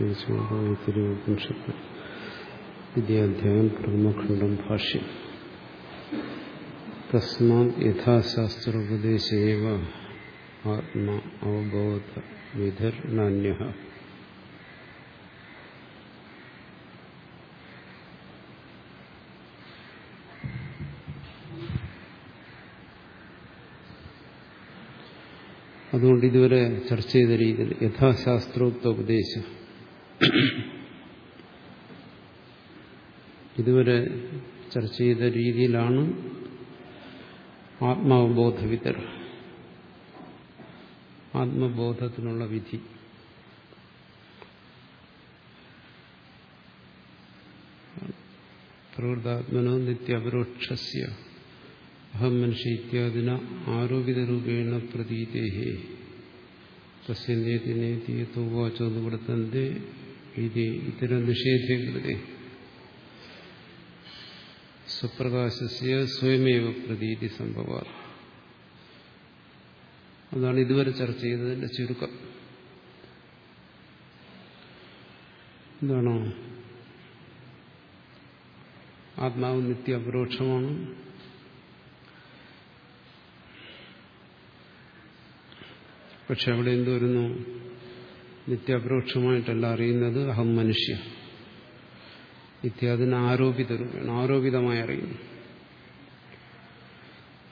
ഉപനിഷത്ത് വിദ്യാധ്യായം പ്രഥമഖണ്ഡം ഭാഷ്യം തസ്മാത് യഥാശാസ്ത്രോപദേശേവ ആത്മാ അവബോധ വിധിർനാന്യ അതുകൊണ്ട് ഇതുവരെ ചർച്ച ചെയ്ത രീതിയിൽ യഥാശാസ്ത്രോക്ത ഉപദേശം ഇതുവരെ ചർച്ച ചെയ്ത രീതിയിലാണ് ആത്മാവബോധവിതർ ആത്മബോധത്തിനുള്ള വിധി. പ്രകൃതാത്മനോ നിത്യപരോക്ഷസ്യ അഹം മനുഷ്യ ഇത്യാദിന ആരോപിതരൂപേണ പ്രതീതേഹേ. തസ്യ നേതി നേതി തോവാചോ നിവർത്തന്റെ ഇത് ഇത്തരം നിഷേധീകൃതേ സ്വപ്രകാശസ്യ സ്വയമേവ പ്രതീതി സംഭവ. അതാണ് ഇതുവരെ ചർച്ച ചെയ്തതിന്റെ ചുരുക്കം. എന്താണോ ആത്മാവ് നിത്യ അപരോക്ഷമാണ്. പക്ഷെ അവിടെ എന്ത് വരുന്നു? നിത്യാപരോക്ഷമായിട്ടല്ല അറിയുന്നത് അഹം മനുഷ്യ. ഇത്യാദിന് ആരോപിത രൂപേണ ആരോപിതമായി അറിയുന്നു.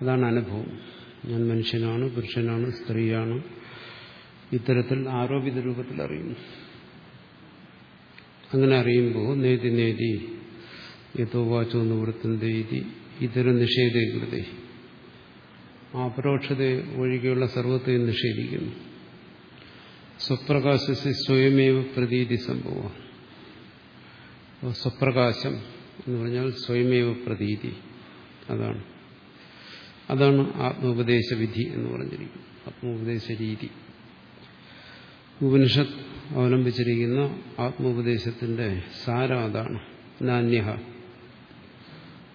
അതാണ് അനുഭവം. ഞാൻ മനുഷ്യനാണ് പുരുഷനാണ് സ്ത്രീയാണ്. ഇത്തരത്തിൽ ആരോപിത രൂപത്തിൽ അറിയുന്നു. അങ്ങനെ അറിയുമ്പോൾ നേതി നേതി യഥോ വാച്ചോ നിവൃത്തന്റെ ഇതി ഇതര നിഷേധീകൃതേ ആ അപരോക്ഷത ഒഴികെയുള്ള സർവത്തെയും നിഷേധിക്കുന്നു. സ്വപ്രകാശസ് സ്വയമേവ പ്രതീതി സംഭവം. സ്വപ്രകാശം എന്ന് പറഞ്ഞാൽ സ്വയമേവ പ്രതീതി. അതാണ്. അതാണ് ആത്മോപദേശ വിധി എന്ന് പറഞ്ഞിരിക്കുന്നത് ആത്മോപദേശ രീതി. ഉപനിഷത്ത് അവലംബിച്ചിരിക്കുന്ന ആത്മോപദേശത്തിന്റെ സാരം അതാണ്. നാന്യഹ.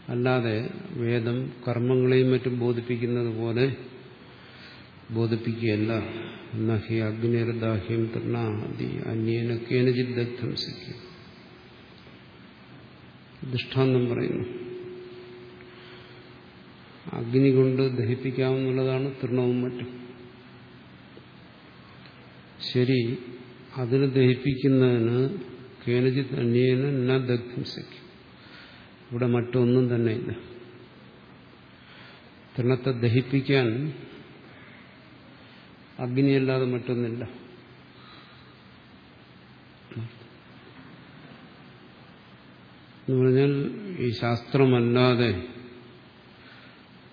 അല്ലാതെ വേദം കർമ്മങ്ങളെയും മറ്റും ബോധിപ്പിക്കുന്നത് പോലെ ബോധിപ്പിക്കുകയല്ല. നഹി അഗ്നിർദാഹ്യം തൃണാദി അന്യേന കേനചിത് ദഗ്ധം സിക്കും ദൃഷ്ടാന്തം പറയുന്നു. അഗ്നി കൊണ്ട് ദഹിപ്പിക്കാമെന്നുള്ളതാണ് തൃണവും മറ്റും. ശരി അതിന് ദഹിപ്പിക്കുന്നതിന് കേനജിത് അന്യേന ന ദഗ്ധം സിക്കും ഇവിടെ മറ്റൊന്നും തന്നെ ഇല്ല. തൃണത്തെ ദഹിപ്പിക്കാൻ അഗ്നിയല്ലാതെ മറ്റൊന്നില്ല. എന്ന് പറഞ്ഞാൽ ഈ ശാസ്ത്രമല്ലാതെ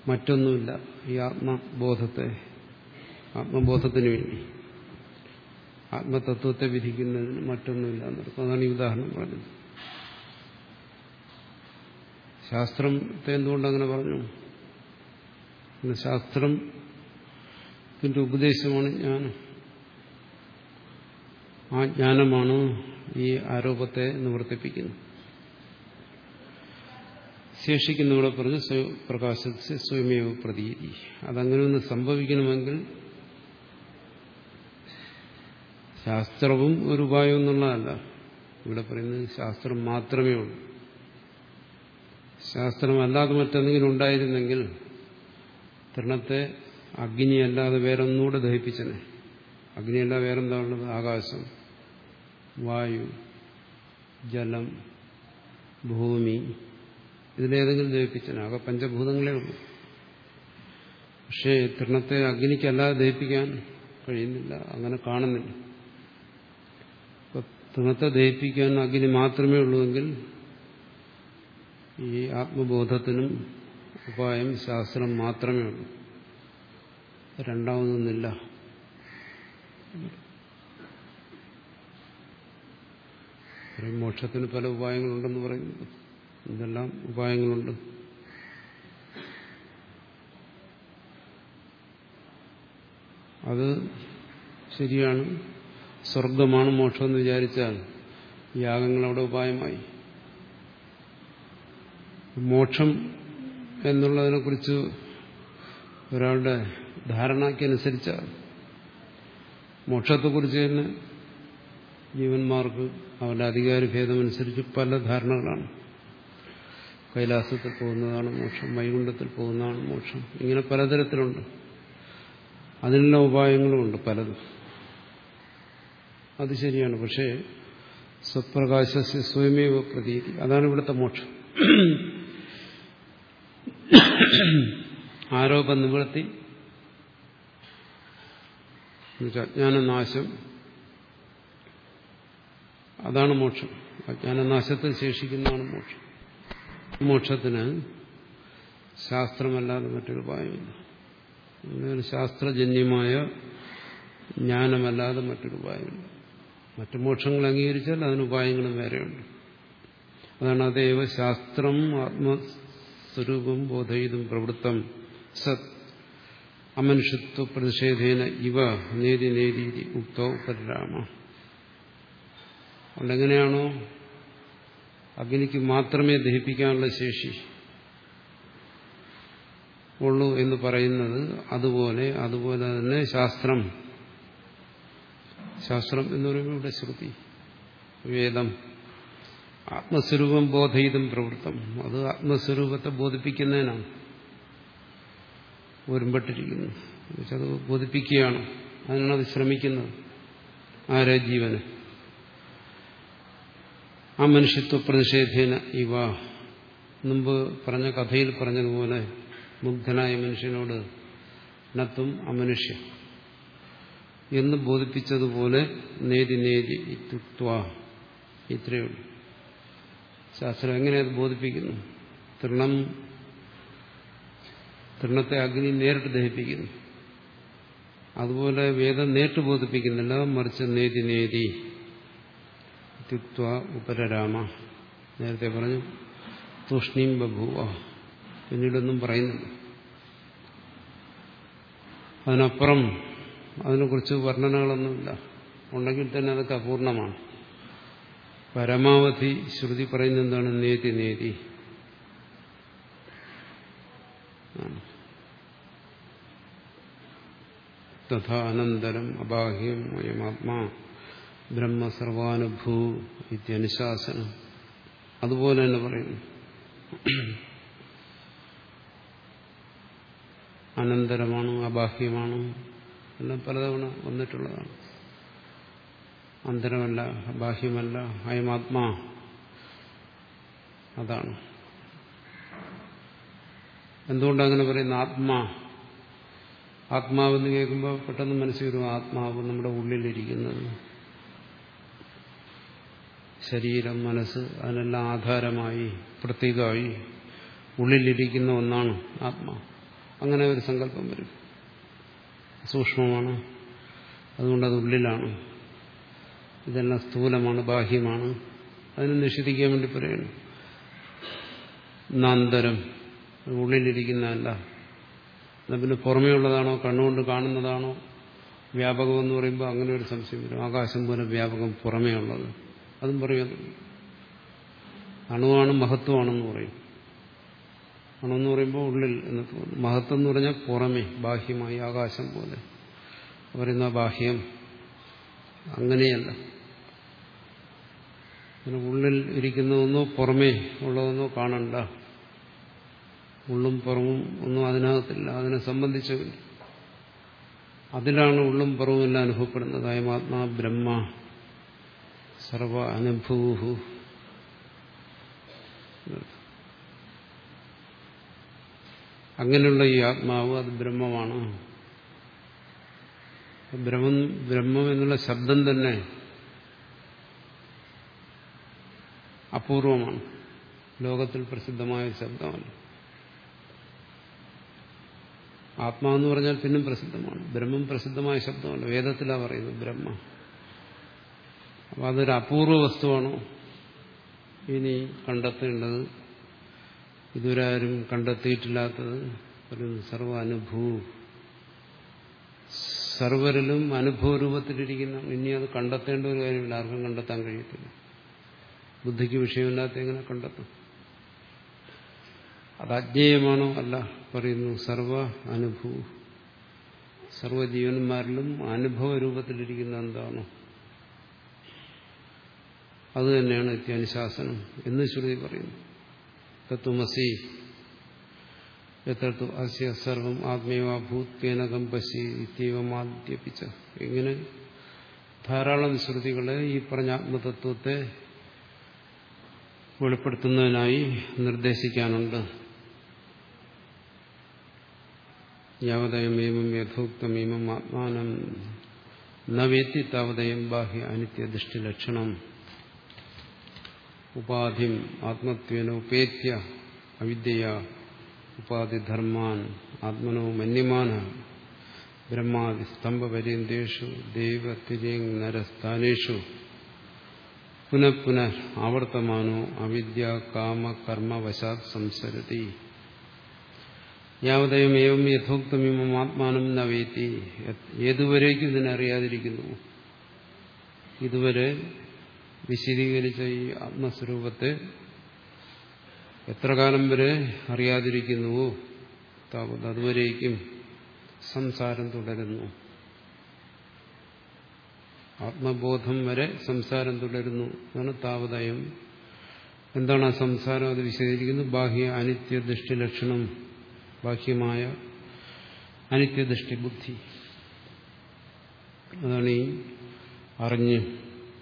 മറ്റൊന്നുമില്ല. ഈ ആത്മബോധത്തെ ആത്മബോധത്തിന് വേണ്ടി. ആത്മതത്വത്തെ വിധിക്കുന്നതിന് മറ്റൊന്നുമില്ല എന്നർത്ഥം. അതാണ് ഈ ഉദാഹരണം പറഞ്ഞത്. ശാസ്ത്രത്തെ എന്തുകൊണ്ടങ്ങനെ പറഞ്ഞു? ശാസ്ത്രത്തിന്റെ ഉപദേശമാണ് ജ്ഞാനം ആ ജ്ഞാനമാണ് ഈ ആരോപത്തെ നിവർത്തിപ്പിക്കുന്നത്. ശേഷിക്കുന്നവിടെ പറഞ്ഞ് പ്രകാശത്തെ സ്വയമേവ പ്രതീതി. അതങ്ങനെ ഒന്ന് സംഭവിക്കണമെങ്കിൽ ശാസ്ത്രവും ഒരു ഉപായം എന്നുള്ളതല്ല. ഇവിടെ പറയുന്നത് ശാസ്ത്രം മാത്രമേ ഉള്ളൂ. ശാസ്ത്രമല്ലാതെ മറ്റെന്തെങ്കിലും ഉണ്ടായിരുന്നെങ്കിൽ തൃണത്തെ അഗ്നിയല്ലാതെ വേറൊന്നുകൂടെ ദഹിപ്പിച്ചനെ അഗ്നിയല്ല വേറെന്താ ഉള്ളത് ആകാശം വായു ജലം ഭൂമി. ഇതിലേതെങ്കിലും ദഹിപ്പിച്ചനെ ആകെ പഞ്ചഭൂതങ്ങളേ ഉള്ളൂ. പക്ഷേ തൃണത്തെ അഗ്നിക്കല്ലാതെ ദഹിപ്പിക്കാൻ കഴിയുന്നില്ല. അങ്ങനെ കാണുന്നില്ല. തൃണത്തെ ദഹിപ്പിക്കാൻ അഗ്നി മാത്രമേ ഉള്ളൂവെങ്കിൽ ഈ ആത്മബോധത്തിനും ഉപായം ശാസ്ത്രം മാത്രമേ ഉള്ളൂ. രണ്ടാമതൊന്നില്ല മോക്ഷത്തിന് പല ഉപായങ്ങളുണ്ടെന്ന് പറയുന്നു. എന്തെല്ലാം ഉപായങ്ങളുണ്ട്? അത് ശരിയാണ്. സ്വർഗമാണ് മോക്ഷം എന്ന് വിചാരിച്ചാൽ യാഗങ്ങൾ അവിടെ ഉപായമായി. മോക്ഷം എന്നുള്ളതിനെക്കുറിച്ച് ഒരാളുടെ ധാരണയ്ക്കനുസരിച്ച് മോക്ഷത്തെക്കുറിച്ച് തന്നെ ജീവന്മാർക്ക് അവരുടെ അധികാര ഭേദമനുസരിച്ച് പല ധാരണകളാണ്. കൈലാസത്തിൽ പോകുന്നതാണ് മോക്ഷം വൈകുണ്ഠത്തിൽ പോകുന്നതാണ് മോക്ഷം. ഇങ്ങനെ പലതരത്തിലുണ്ട്. അതിനുള്ള ഉപായങ്ങളുമുണ്ട് പലതും. അത് ശരിയാണ്. പക്ഷേ സ്വപ്രകാശ സ്വയമേവ പ്രതീതി. അതാണ് ഇവിടുത്തെ മോക്ഷം. ആരോപ നിവൃത്തി അജ്ഞാനനാശം. അതാണ് മോക്ഷം. അജ്ഞാനനാശത്തിൽ ശേഷിക്കുന്നതാണ് മോക്ഷം. മോക്ഷത്തിന് ശാസ്ത്രമല്ലാതെ മറ്റൊരു ഉപായമില്ല. ശാസ്ത്രജന്യമായ ജ്ഞാനമല്ലാതെ മറ്റൊരു ഉപായമില്ല. മറ്റു മോക്ഷങ്ങൾ അംഗീകരിച്ചാൽ അതിന് ഉപായങ്ങളും വേറെയുണ്ട്. അതാണ് അതേവ ശാസ്ത്രം ആത്മസ്വരൂപം ബോധയിതും പ്രവൃത്തം സത് അമനുഷ്യത്വ പ്രതിഷേധേന ഇവ നേതി നേതി ഉക്തോ പരിരാമ അതുകൊണ്ടെങ്ങനെയാണോ അഗ്നിക്ക് മാത്രമേ ദഹിപ്പിക്കാനുള്ള ശേഷി ഉള്ളൂ എന്ന് പറയുന്നത് അതുപോലെ അതുപോലെ തന്നെ ശാസ്ത്രം. ശാസ്ത്രം എന്ന് പറയുമ്പോൾ ഇവിടെ ശ്രുതി വേദം ആത്മസ്വരൂപം ബോധയിതും പ്രവൃത്തം. അത് ആത്മസ്വരൂപത്തെ ബോധിപ്പിക്കുന്നതിനാണ്. ഒരുമ്പെട്ടിരിക്കുന്നത് അത് ബോധിപ്പിക്കുകയാണ്. അതിനാണ് അത് ശ്രമിക്കുന്നത് ആരെ ജീവന്? ആ മനുഷ്യത്വ പ്രതിഷേധേന ഇവ. മുമ്പ് പറഞ്ഞ കഥയിൽ പറഞ്ഞതുപോലെ മുഗ്ധനായ മനുഷ്യനോട് നത്തും അമനുഷ്യ. എന്ന് ബോധിപ്പിച്ചതുപോലെ നേതി നേതി ഇത്യുക്വ ഇത്രയുള്ളൂ ശാസ്ത്രം എങ്ങനെയത് ബോധിപ്പിക്കുന്നു? തൃണം തൃണത്തെ അഗ്നി നേരിട്ട് ദഹിപ്പിക്കുന്നു. അതുപോലെ വേദം നേരിട്ട് ബോധിപ്പിക്കുന്നില്ല. മറിച്ച് നേതി നേതി. ഉപരരാമ. നേരത്തെ പറഞ്ഞു തൂഷ്ണീം ബഭൂവ. പിന്നീടൊന്നും പറയുന്നില്ല. അതിനപ്പുറം അതിനെക്കുറിച്ച് വർണനകളൊന്നുമില്ല. ഉണ്ടെങ്കിൽ തന്നെ അതൊക്കെ അപൂർണമാണ്. പരമാവധി ശ്രുതി പറയുന്ന എന്താണ് നേതി നേതി. തഥാ അനന്തരം അബാഹ്യം അയമാത്മാ ബ്രഹ്മ സർവാനുഭൂ ഇത്യനുശാസനം അതുപോലെ തന്നെ പറയുന്നു അനന്തരമാണ് അബാഹ്യമാണ് എല്ലാം പലതവണ വന്നിട്ടുള്ളതാണ്. അന്തരമല്ല ബാഹ്യമല്ല അയമാത്മാ. അതാണ്. എന്തുകൊണ്ടങ്ങനെ പറയുന്ന ആത്മാ? ആത്മാവെന്ന് കേൾക്കുമ്പോൾ പെട്ടെന്ന് മനസ്സിൽ വരും ആത്മാവ് നമ്മുടെ ഉള്ളിലിരിക്കുന്നത്. ശരീരം മനസ്സ് അതിനെല്ലാം ആധാരമായി പ്രത്യേകമായി ഉള്ളിലിരിക്കുന്ന ഒന്നാണ് ആത്മാ. അങ്ങനെ ഒരു സങ്കല്പം വരും. സൂക്ഷ്മമാണ് അതുകൊണ്ട് അത് ഉള്ളിലാണ്. ഇതെല്ലാം സ്ഥൂലമാണ് ബാഹ്യമാണ്. അതിനെ നിഷേധിക്കാൻ വേണ്ടി പറയുന്നു. നാന്തരം ഉള്ളിലിരിക്കുന്നതല്ല. എന്നാൽ പിന്നെ പുറമേ ഉള്ളതാണോ കണ്ണുകൊണ്ട് കാണുന്നതാണോ വ്യാപകം എന്ന് പറയുമ്പോൾ അങ്ങനെ ഒരു സംശയം വരും. ആകാശം പോലെ വ്യാപകം പുറമേ ഉള്ളത് അതും പറയും അണുവാണ് മഹത്വമാണെന്ന് പറയും. അണെന്ന് പറയുമ്പോൾ ഉള്ളിൽ എന്ന് തോന്നുന്നു മഹത്വം എന്ന് പറഞ്ഞാൽ പുറമേ ബാഹ്യമായി ആകാശം പോലെ. പറയുന്ന ബാഹ്യം അങ്ങനെയല്ല. അങ്ങനെ ഉള്ളിൽ ഇരിക്കുന്നതെന്നോ പുറമേ ഉള്ളതെന്നോ കാണണ്ട. ഉള്ളും പുറവും ഒന്നും അതിനകത്തില്ല അതിനെ സംബന്ധിച്ചില്ല അതിലാണ് ഉള്ളും പുറവും എല്ലാം അനുഭവപ്പെടുന്നത്. അയമാത്മാ ബ്രഹ്മ സർവ അനുഭൂഹു. അങ്ങനെയുള്ള ഈ ആത്മാവ് അത് ബ്രഹ്മമാണ്. ബ്രഹ്മം ബ്രഹ്മം എന്നുള്ള ശബ്ദം തന്നെ അപൂർവമാണ്. ലോകത്തിൽ പ്രസിദ്ധമായ ശബ്ദമല്ല. ആത്മാവെന്ന് പറഞ്ഞാൽ പിന്നും പ്രസിദ്ധമാണ്. ബ്രഹ്മം പ്രസിദ്ധമായ ശബ്ദമാണ്. വേദത്തിലാണ് പറയുന്നത് ബ്രഹ്മ. അപ്പം അതൊരു അപൂർവ വസ്തുവാണോ ഇനി കണ്ടെത്തേണ്ടത്. ഇതുവരെ ആരും കണ്ടെത്തിയിട്ടില്ലാത്തത് ഒരു സർവ അനുഭൂ സർവരിലും അനുഭവ രൂപത്തിലിരിക്കുന്ന ഇനി അത് കണ്ടെത്തേണ്ട ഒരു കാര്യമില്ല. ആർക്കും കണ്ടെത്താൻ കഴിയത്തില്ല. ബുദ്ധിക്ക് വിഷയമില്ലാത്ത എങ്ങനെ കണ്ടെത്തും? അത് അജ്ഞേയമാണോ അല്ല പറയുന്നു സർവ അനുഭൂ. സർവജീവന്മാരിലും അനുഭവ രൂപത്തിലിരിക്കുന്ന എന്താണോ? അത് തന്നെയാണ് നിത്യാനുശാസനം എന്ന് ശ്രുതി പറയുന്നു. തത്വമസി എത്രത്തു അസ്യ സർവം ആത്മീയഭൂത്വേനകം പശി ഇത്യവമാദ്യപിച്ച. ഇങ്ങനെ ധാരാളം ശ്രുതികളെ ഈ പറഞ്ഞ ആത്മതത്വത്തെ വെളിപ്പെടുത്തുന്നതിനായി നിർദ്ദേശിക്കാനുണ്ട്. യാവതയമേവം യഥോക്തമേമം ആത്മാനം നവേത്തി താവതയം ബാഹ്യ അനിത്യദൃഷ്ടി ലക്ഷണം. ഉപാധിം ആത്മത്വേന ഉപേത്യ അവിദ്യ ഉപാധിധർമാൻ ആത്മനോ മന്യമാന. ബ്രഹ്മാതി സ്തംഭപര്യന്തേഷു ദൈവത്തിരിങ് നരസ്ഥാനേഷു. പുനഃ പുനഃ ആവർത്തമാനോ അവിദ്യ കാമ കർമ്മവശാത് സംസരതി. യാവതയം ഏവം യഥോക്തമിമം ആത്മാനം നവേത്തി. ഏതുവരേക്കും ഇതിനറിയാതിരിക്കുന്നു. ഇതുവരെ വിശദീകരിച്ച ഈ ആത്മസ്വരൂപത്തെ എത്ര കാലം വരെ അറിയാതിരിക്കുന്നുവോ? താപത് അതുവരേക്കും സംസാരം തുടരുന്നു. ആത്മബോധം വരെ സംസാരം തുടരുന്നു എന്നാണ് താപതയം എന്താണ് ആ സംസാരം? അത് വിശദീകരിക്കുന്നത് ബാഹ്യ അനിത്യദൃഷ്ടി ലക്ഷണം. ബാഹ്യമായ അനിത്യദൃഷ്ടി ബുദ്ധി. അതാണ് ഈ അറിഞ്ഞ്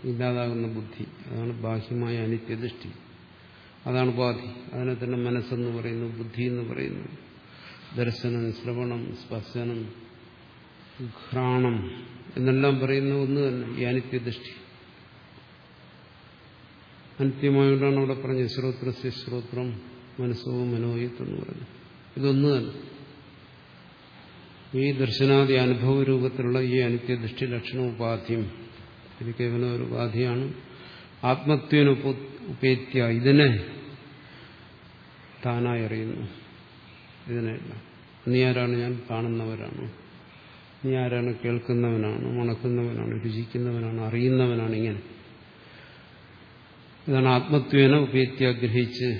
ഇല്ലാതാകുന്ന ബുദ്ധി. അതാണ് ബാഹ്യമായ അനിത്യദൃഷ്ടി. അതാണ് ഉപാധി. അതിനെ തന്നെ മനസ്സെന്ന് പറയുന്നു ബുദ്ധി എന്ന് പറയുന്നു. ദർശനം ശ്രവണം സ്പർശനം ഘ്രാണം എന്നെല്ലാം പറയുന്ന ഒന്ന് തന്നെ ഈ അനിത്യദൃഷ്ടി. അനിത്യമായോണ്ടാണ് അവിടെ പറഞ്ഞത് ശ്രോത്രസ്യ ശ്രോത്രം മനസ്സോ മനോയത്ത് എന്ന് പറഞ്ഞു ഇതൊന്നു തന്നെ ഈ ദർശനാദി അനുഭവ രൂപത്തിലുള്ള ഈ അനിത്യദൃഷ്ടി ലക്ഷണ ഉപാധ്യം ഇത് കേവലം ഒരു ഉപാധിയാണ്. ആത്മത്വന ഉപേത്യ ഇതിനെ താനായി അറിയുന്നു. ഇതിനെയല്ല നീ ആരാണ്? ഞാൻ കാണുന്നവരാണ്. നീ ആരാണ്? കേൾക്കുന്നവനാണ് മണക്കുന്നവനാണ് രുചിക്കുന്നവനാണ് അറിയുന്നവനാണ് ഇങ്ങനെ. ഇതാണ് ആത്മത്വേന ഉപേത്യ ഗ്രഹിച്ച്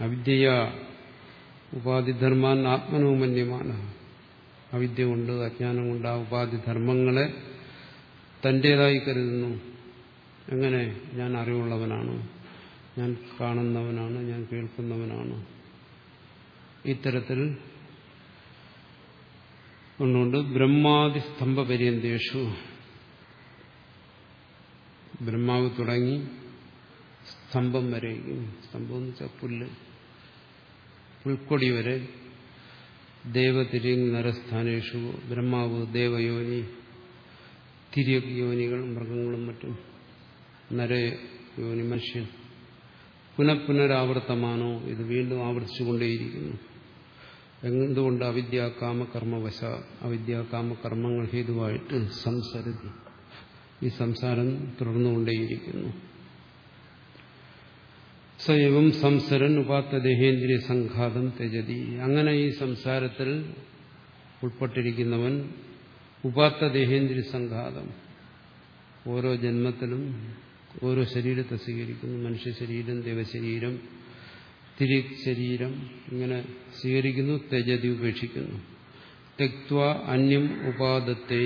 അവിദ്യ ഉപാധിധർമാൻ ആത്മനോമന്യമാണ്. അവിദ്യ കൊണ്ട് അജ്ഞാനം കൊണ്ട് ആ ഉപാധിധർമ്മങ്ങളെ തന്റേതായി കരുതുന്നു. എങ്ങനെ? ഞാൻ അറിവുള്ളവനാണ്. ഞാൻ കാണുന്നവനാണ് ഞാൻ കേൾക്കുന്നവനാണ്. ഇത്തരത്തിൽ ഒന്നുകൊണ്ട് ബ്രഹ്മാതി സ്തംഭപര്യന്തേഷു ബ്രഹ്മാവ് തുടങ്ങി സ്തംഭം വരെയും. സ്തംഭം എന്ന് വെച്ചാൽ പുല്ല്. പുൽക്കൊടി വരെ ദേവതിരിങ് നരസ്ഥാനേഷു ബ്രഹ്മാവ് ദേവയോനി തിരിയൊക്കെ യോനികൾ മൃഗങ്ങളും മറ്റും നരയോനി മനുഷ്യൻ പുനഃപുനരാവർത്തമാനോ ഇത് വീണ്ടും ആവർത്തിച്ചുകൊണ്ടേയിരിക്കുന്നു. എന്തുകൊണ്ട് അവിദ്യ കാമകർമ്മവശ അവിദ്യ കാമകർമ്മങ്ങൾ ഹേതുവായിട്ട് സംസരതി ഈ സംസാരം തുടർന്നുകൊണ്ടേയിരിക്കുന്നു. സ്വയവും സംസരൻ ഉപാത്ത ദേഹേന്ദ്രിയ സംഘാതം തെജതി അങ്ങനെ ഈ സംസാരത്തിൽ ഉൾപ്പെട്ടിരിക്കുന്നവൻ ഉപാത്ത ദേഹേന്ദ്രിയ സംഘാതം. ഓരോ ജന്മത്തിലും ഓരോ ശരീരത്തെ സ്വീകരിക്കുന്നു. മനുഷ്യ ശരീരം ദേവശരീരം തിരി ശരീരം ഇങ്ങനെ സ്വീകരിക്കുന്നു തെജതി ഉപേക്ഷിക്കുന്നു. തെക്വ അന്യം ഉപാദത്തെ.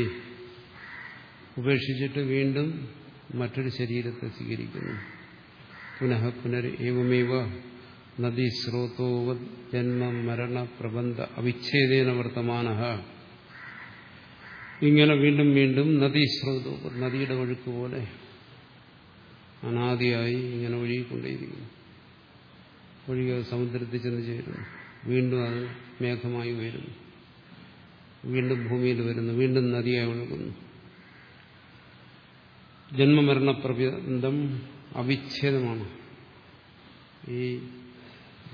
ഉപേക്ഷിച്ചിട്ട് വീണ്ടും മറ്റൊരു ശരീരത്തെ സ്വീകരിക്കുന്നു. പുനഃ പുനർ ഏവമേവ നദീസ്രോതോവ ജന്മ മരണ പ്രബന്ധ അവിച്ഛേദേന വർത്തമാന ഇങ്ങനെ വീണ്ടും വീണ്ടും നദീസ്രോതോ നദിയുടെ ഒഴുക്ക് പോലെ അനാദിയായി ഇങ്ങനെ ഒഴുകിക്കൊണ്ടേയിരിക്കുന്നു. ഒഴുകി സമുദ്രത്തിൽ ചെന്ന് ചേരുന്നു. വീണ്ടും അത് മേഘമായി ഉയരുന്നു. വീണ്ടും ഭൂമിയിൽ വരുന്നു വീണ്ടും നദിയായി ഒഴുകുന്നു. ജന്മമരണ പ്രബന്ധം അവിച്ഛേദമാണ്. ഈ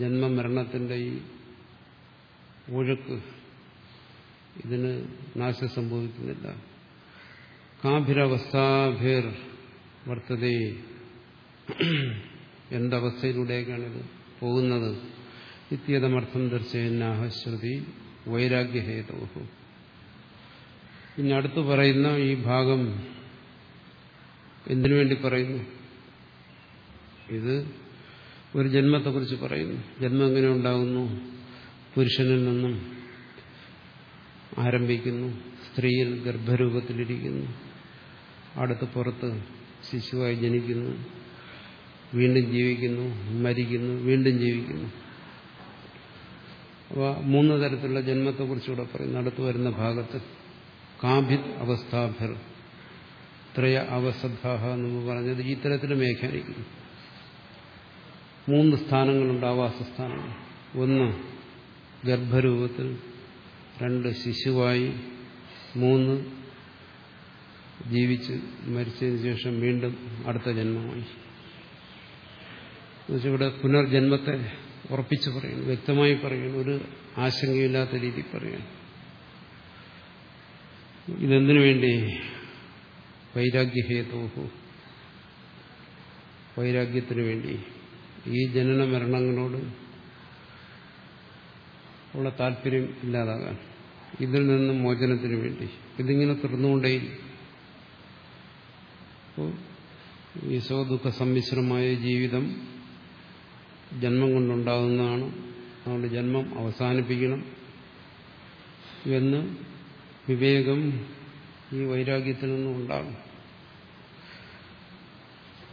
ജന്മമരണത്തിന്റെ ഈ ഒഴുക്ക് ഇതിന് നാശം സംഭവിക്കുന്നില്ല. കാഭിരവസ്ഥാഭിർ വർത്തതേ. എന്തവസ്ഥയിലൂടെയൊക്കെയാണിത് പോകുന്നത്? ഇത്യതമർത്ഥം ദർശയന്നാഹ ശ്രുതി വൈരാഗ്യഹേതോഹു ഇനി പറയുന്ന ഈ ഭാഗം എന്തിനു വേണ്ടി പറയുന്നു? ഇത് ഒരു ജന്മത്തെക്കുറിച്ച് പറയുന്നു. ജന്മം എങ്ങനെ ഉണ്ടാകുന്നു? പുരുഷനിൽ നിന്നും ആരംഭിക്കുന്നു. സ്ത്രീയിൽ ഗർഭരൂപത്തിലിരിക്കുന്നു. അടുത്ത് പുറത്ത് ശിശുവായി ജനിക്കുന്നു. വീണ്ടും ജീവിക്കുന്നു മരിക്കുന്നു വീണ്ടും ജീവിക്കുന്നു. അപ്പോൾ മൂന്ന് തരത്തിലുള്ള ജന്മത്തെക്കുറിച്ചുകൂടെ പറയുന്നു. അടുത്ത് വരുന്ന ഭാഗത്ത് കാഭിത് അവസ്ഥാഭർ ത്രയ അവസ്ഥാഹ എന്ന് പറഞ്ഞത് ഈ തരത്തിൽ വ്യാഖ്യാനിക്കുന്നു. മൂന്ന് സ്ഥാനങ്ങളുണ്ട് ആവാസസ്ഥാനങ്ങൾ ഒന്ന് ഗർഭരൂപത്തിൽ രണ്ട് ശിശുവായി മൂന്ന് ജീവിച്ച് മരിച്ചതിന് ശേഷം വീണ്ടും അടുത്ത ജന്മമായി. ഇവിടെ പുനർജന്മത്തെ ഉറപ്പിച്ച് പറയുന്നു വ്യക്തമായി പറയുന്നു ഒരു ആശങ്കയില്ലാത്ത രീതി പറയുന്നു. ഇതെന്തിനു വേണ്ടി? വൈരാഗ്യഹേതോഹു വൈരാഗ്യത്തിനു വേണ്ടി. ഈ ജനന മരണങ്ങളോട് ഉള്ള താല്പര്യം ഇല്ലാതാകാൻ ഇതിൽ നിന്ന് മോചനത്തിന് വേണ്ടി. ഇതിങ്ങനെ തുടർന്നുകൊണ്ടേയിരിക്കും അപ്പോൾ ഈ സ്വദുഃഖ സമ്മിശ്രമായ ജീവിതം ജന്മം കൊണ്ടുണ്ടാകുന്നതാണ്. അതുകൊണ്ട് ജന്മം അവസാനിപ്പിക്കണം എന്ന് വിവേകം ഈ വൈരാഗ്യത്തിൽ നിന്നും ഉണ്ടാകും.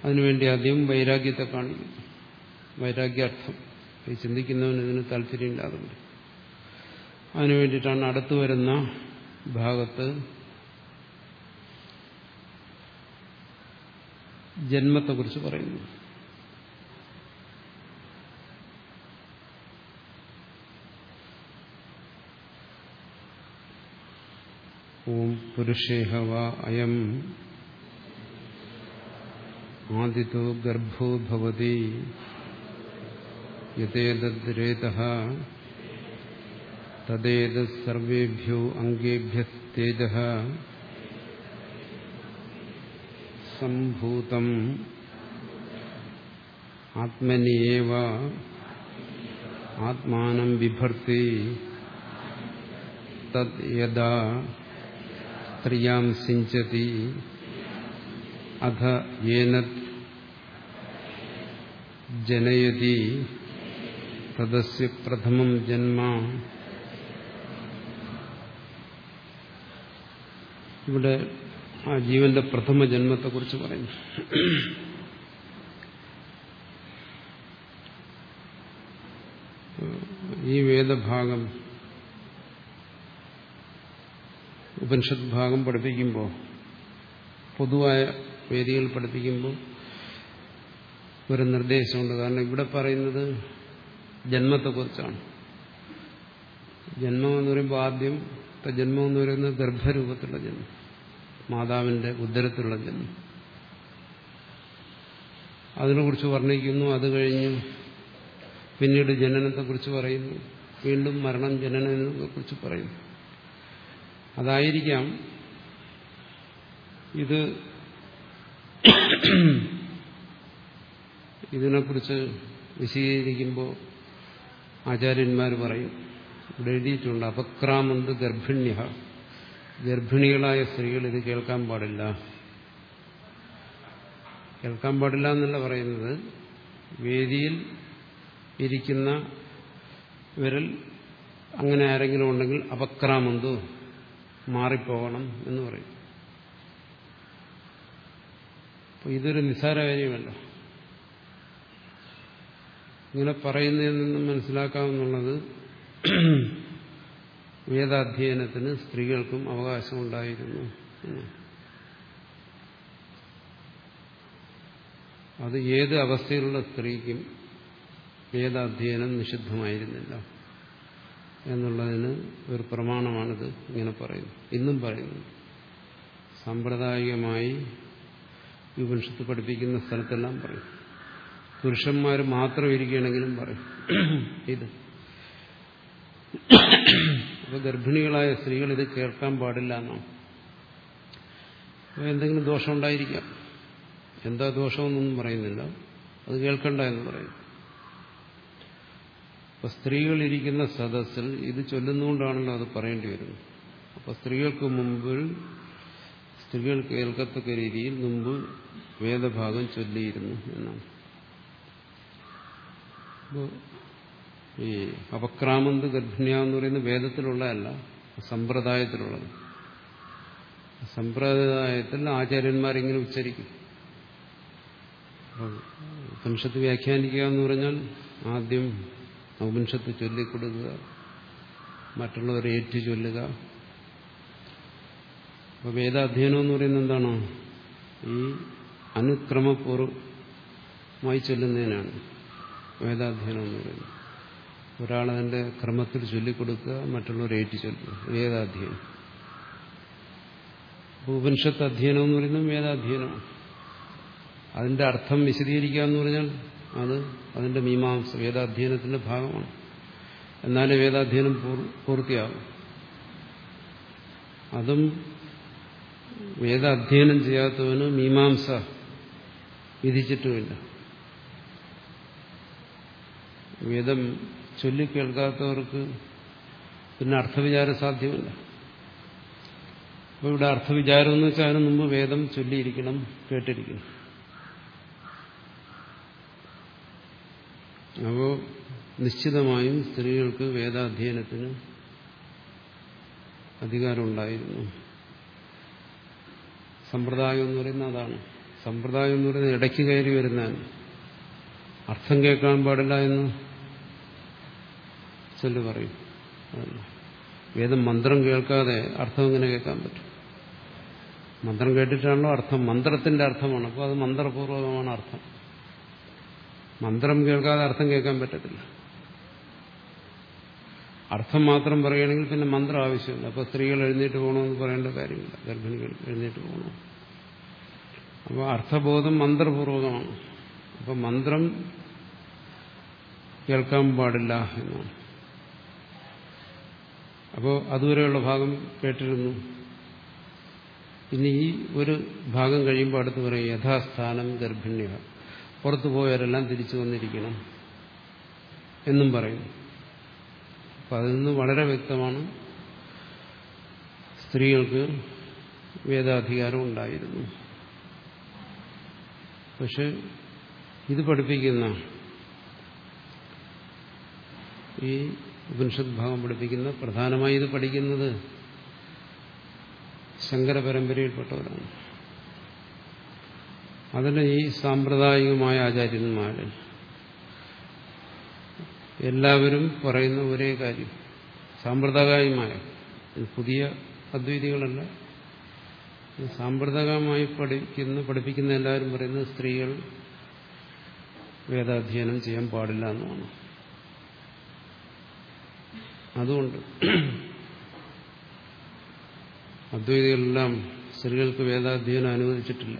അതിനുവേണ്ടി ആദ്യം വൈരാഗ്യത്തെ കാണിക്കും. വൈരാഗ്യാർത്ഥം. ഈ ചിന്തിക്കുന്നവന് ഇതിന് താല്പര്യമില്ലാതെ വരും അതിനു വേണ്ടിയിട്ടാണ് അടുത്തു വരുന്ന ഭാഗത്ത് ജന്മത്തെക്കുറിച്ച് പറയുന്നു ഓം പുരുഷേഹ അയം. ആദിതോ ഗർഭോ ഭവതി. യഥേതദ്രേത തദ്ദേത് സർവേഭ്യോ അംഗേഭ്യസ്തേജ സംഭൂതം ആത്മനിയേവ ആത്മാനം ബിഭർത്തി തത് യഥാ സ്ത്രിയാം സിഞ്ചതി അധ യേനത് ജനയതി തദസ്യ പ്രഥമം ജന്മ. ഇവിടെ ആ ജീവന്റെ പ്രഥമ ജന്മത്തെക്കുറിച്ച് പറയുന്നു. ഈ വേദഭാഗം ഉപനിഷത്ത് ഭാഗം പഠിപ്പിക്കുമ്പോൾ പൊതുവായ വേദികൾ പഠിപ്പിക്കുമ്പോൾ ഒരു നിർദ്ദേശമുണ്ട്. കാരണം ഇവിടെ പറയുന്നത് ജന്മത്തെക്കുറിച്ചാണ്. ജന്മം എന്ന് പറയുമ്പോൾ ആദ്യം ജന്മം എന്ന് പറയുന്നത് ഗർഭരൂപത്തിലുള്ള ജന്മം. മാതാവിന്റെ ഉദരത്തിലുള്ള ജന്മം. അതിനെക്കുറിച്ച് വർണിക്കുന്നു. അത് കഴിഞ്ഞ് പിന്നീട് ജനനത്തെക്കുറിച്ച് പറയുന്നു. വീണ്ടും മരണം ജനനത്തെക്കുറിച്ച് പറയുന്നു. അതായിരിക്കാം ഇത് ഇതിനെക്കുറിച്ച് വിശദീകരിക്കുമ്പോൾ ആചാര്യന്മാർ പറയും ഇവിടെ എഴുതിയിട്ടുണ്ട് അപക്രാമന്ത് ഗർഭിണ്യ ഗർഭിണികളായ സ്ത്രീകൾ ഇത് കേൾക്കാൻ പാടില്ല. കേൾക്കാൻ പാടില്ല എന്നല്ല പറയുന്നത്. വേദിയിൽ ഇരിക്കുന്ന വിരൽ അങ്ങനെ ആരെങ്കിലും ഉണ്ടെങ്കിൽ അപക്രാമന്തു മാറിപ്പോകണം എന്ന് പറയും. ഇതൊരു നിസ്സാര കാര്യമല്ല. ഇങ്ങനെ പറയുന്നതിൽ നിന്നും മനസ്സിലാക്കാമെന്നുള്ളത് വേദാധ്യയനത്തിന് സ്ത്രീകൾക്കും അവകാശമുണ്ടായിരുന്നു അത് ഏത് അവസ്ഥയിലുള്ള സ്ത്രീക്കും വേദാധ്യയനം നിഷിദ്ധമായിരുന്നില്ല എന്നുള്ളതിന് ഒരു പ്രമാണമാണിത് ഇങ്ങനെ പറയുന്നു. ഇന്നും പറയുന്നു. സാമ്പ്രദായികമായി ഉപനിഷത്ത് പഠിപ്പിക്കുന്ന സ്ഥലത്തെല്ലാം പറയും പുരുഷന്മാർ മാത്രം ഇരിക്കുകയാണെങ്കിലും പറയും. ഇത്. അപ്പൊ ഗർഭിണികളായ സ്ത്രീകൾ ഇത് കേൾക്കാൻ പാടില്ല എന്നാണ്. എന്തെങ്കിലും ദോഷം ഉണ്ടായിരിക്കാം. എന്താ ദോഷമെന്നൊന്നും പറയുന്നില്ല. അത് കേൾക്കണ്ട എന്ന് പറയും. അപ്പൊ സ്ത്രീകൾ ഇരിക്കുന്ന സദസ്സിൽ ഇത് ചൊല്ലുന്നുകൊണ്ടാണല്ലോ അത് പറയേണ്ടി വരുന്നത്. അപ്പൊ സ്ത്രീകൾക്ക് മുമ്പിൽ സ്ത്രീകൾ കേൾക്കത്തക്ക രീതിയിൽ മുമ്പ് വേദഭാഗം ചൊല്ലിയിരുന്നു എന്നാണ്. ഈ അപക്രാമന്ത് ഗർഭിണിയ എന്ന് പറയുന്നത് വേദത്തിലുള്ളതല്ല സമ്പ്രദായത്തിലുള്ളത്. സമ്പ്രദായത്തിൽ ആചാര്യന്മാരിങ്ങനെ ഉച്ചരിക്കും. ഉപനിഷത്ത് വ്യാഖ്യാനിക്കുക എന്ന് പറഞ്ഞാൽ ആദ്യം ഉപനിഷത്ത് ചൊല്ലിക്കൊടുക്കുക മറ്റുള്ളവരെ ഏറ്റു ചൊല്ലുക അപ്പോൾ വേദാധ്യയനം എന്ന് പറയുന്നത് എന്താണോ? ഈ അനുക്രമപൂർവമായി ചൊല്ലുന്നതിനാണ്. വേദാധ്യയനം എന്ന് പറയുന്നത്. ഒരാളതിന്റെ ക്രമത്തിൽ ചൊല്ലിക്കൊടുക്കുക മറ്റുള്ളവർ ഏറ്റു ചൊല്ലുക. വേദാധ്യയനം. ഉപനിഷത്ത് അധ്യയനം എന്ന് പറയുന്നത് വേദാധ്യയനമാണ്. അതിന്റെ അർത്ഥം വിശദീകരിക്കുക എന്ന് പറഞ്ഞാൽ അത് അതിന്റെ മീമാംസ വേദാധ്യയനത്തിന്റെ ഭാഗമാണ്. എന്നാലേ വേദാധ്യയനം പൂർത്തിയാകും അതും വേദാധ്യയനം ചെയ്യാത്തവന് മീമാംസ വിധിച്ചിട്ടുമില്ല. വേദം ചൊല്ലിക്കേൾക്കാത്തവർക്ക് പിന്നെ അർത്ഥവിചാരം സാധ്യമല്ല. അപ്പോൾ ഇവിടെ അർത്ഥവിചാരം എന്ന് വെച്ചാൽ അതിന് മുമ്പ് വേദം ചൊല്ലിയിരിക്കണം കേട്ടിരിക്കണം. അപ്പോൾ നിശ്ചിതമായും സ്ത്രീകൾക്ക് വേദാധ്യയനത്തിന് അധികാരമുണ്ടായിരുന്നു. സമ്പ്രദായം എന്ന് പറയുന്നത് അതാണ്. സമ്പ്രദായം എന്ന് പറയുന്നത് ഇടയ്ക്ക് കയറി വരുന്നതാണ്. അർത്ഥം കേൾക്കാൻ പാടില്ല എന്ന് ചൊല്ലി പറയും. വേദം മന്ത്രം കേൾക്കാതെ അർത്ഥം എങ്ങനെ കേൾക്കാൻ പറ്റും? മന്ത്രം കേട്ടിട്ടാണല്ലോ അർത്ഥം. മന്ത്രത്തിന്റെ അർത്ഥമാണ്. അപ്പോൾ അത് മന്ത്രപൂർവകമാണ് അർത്ഥം. മന്ത്രം കേൾക്കാതെ അർത്ഥം കേൾക്കാൻ പറ്റത്തില്ല. അർത്ഥം മാത്രം പറയുകയാണെങ്കിൽ പിന്നെ മന്ത്രം ആവശ്യമില്ല. അപ്പോൾ സ്ത്രീകൾ എഴുന്നേറ്റ് പോകണമെന്ന് പറയേണ്ട കാര്യമില്ല. ഗർഭിണികൾ എഴുന്നേറ്റ് പോകണം. അപ്പോൾ അർത്ഥബോധം മന്ത്രപൂർവകമാണ്. അപ്പോൾ മന്ത്രം കേൾക്കാൻ പാടില്ല എന്നാണ്. അപ്പോൾ അതുവരെയുള്ള ഭാഗം കേട്ടിരുന്നു. ഇനി ഈ ഒരു ഭാഗം കഴിയുമ്പോൾ അടുത്ത് പറയും യഥാസ്ഥാനം ഗർഭിണ്യ. പുറത്തു പോയവരെല്ലാം തിരിച്ചു വന്നിരിക്കണം എന്നും പറയുന്നു അപ്പം അതിൽ നിന്ന് വളരെ വ്യക്തമാണ് സ്ത്രീകൾക്ക് വേദാധികാരം ഉണ്ടായിരുന്നു. പക്ഷെ ഇത് പഠിപ്പിക്കുന്ന ഈ ഉപനിഷത്ത് ഭാഗം പഠിപ്പിക്കുന്ന പ്രധാനമായി ഇത് പഠിക്കുന്നത് ശങ്കര പരമ്പരയിൽപ്പെട്ടവരാണ് അതിന് ഈ സാമ്പ്രദായികമായ ആചാര്യന്മാർ എല്ലാവരും പറയുന്ന ഒരേ കാര്യം. സാമ്പ്രദായികമായ പുതിയ അദ്വൈതികളല്ല. സാമ്പ്രദായികമായി പഠിക്കുന്ന പഠിപ്പിക്കുന്ന എല്ലാവരും പറയുന്നത് സ്ത്രീകൾ വേദാധ്യയനം ചെയ്യാൻ പാടില്ല എന്നാണ് അതുകൊണ്ട് അദ്വൈതികളെല്ലാം സ്ത്രീകൾക്ക് വേദാധ്യയനം അനുവദിച്ചിട്ടില്ല.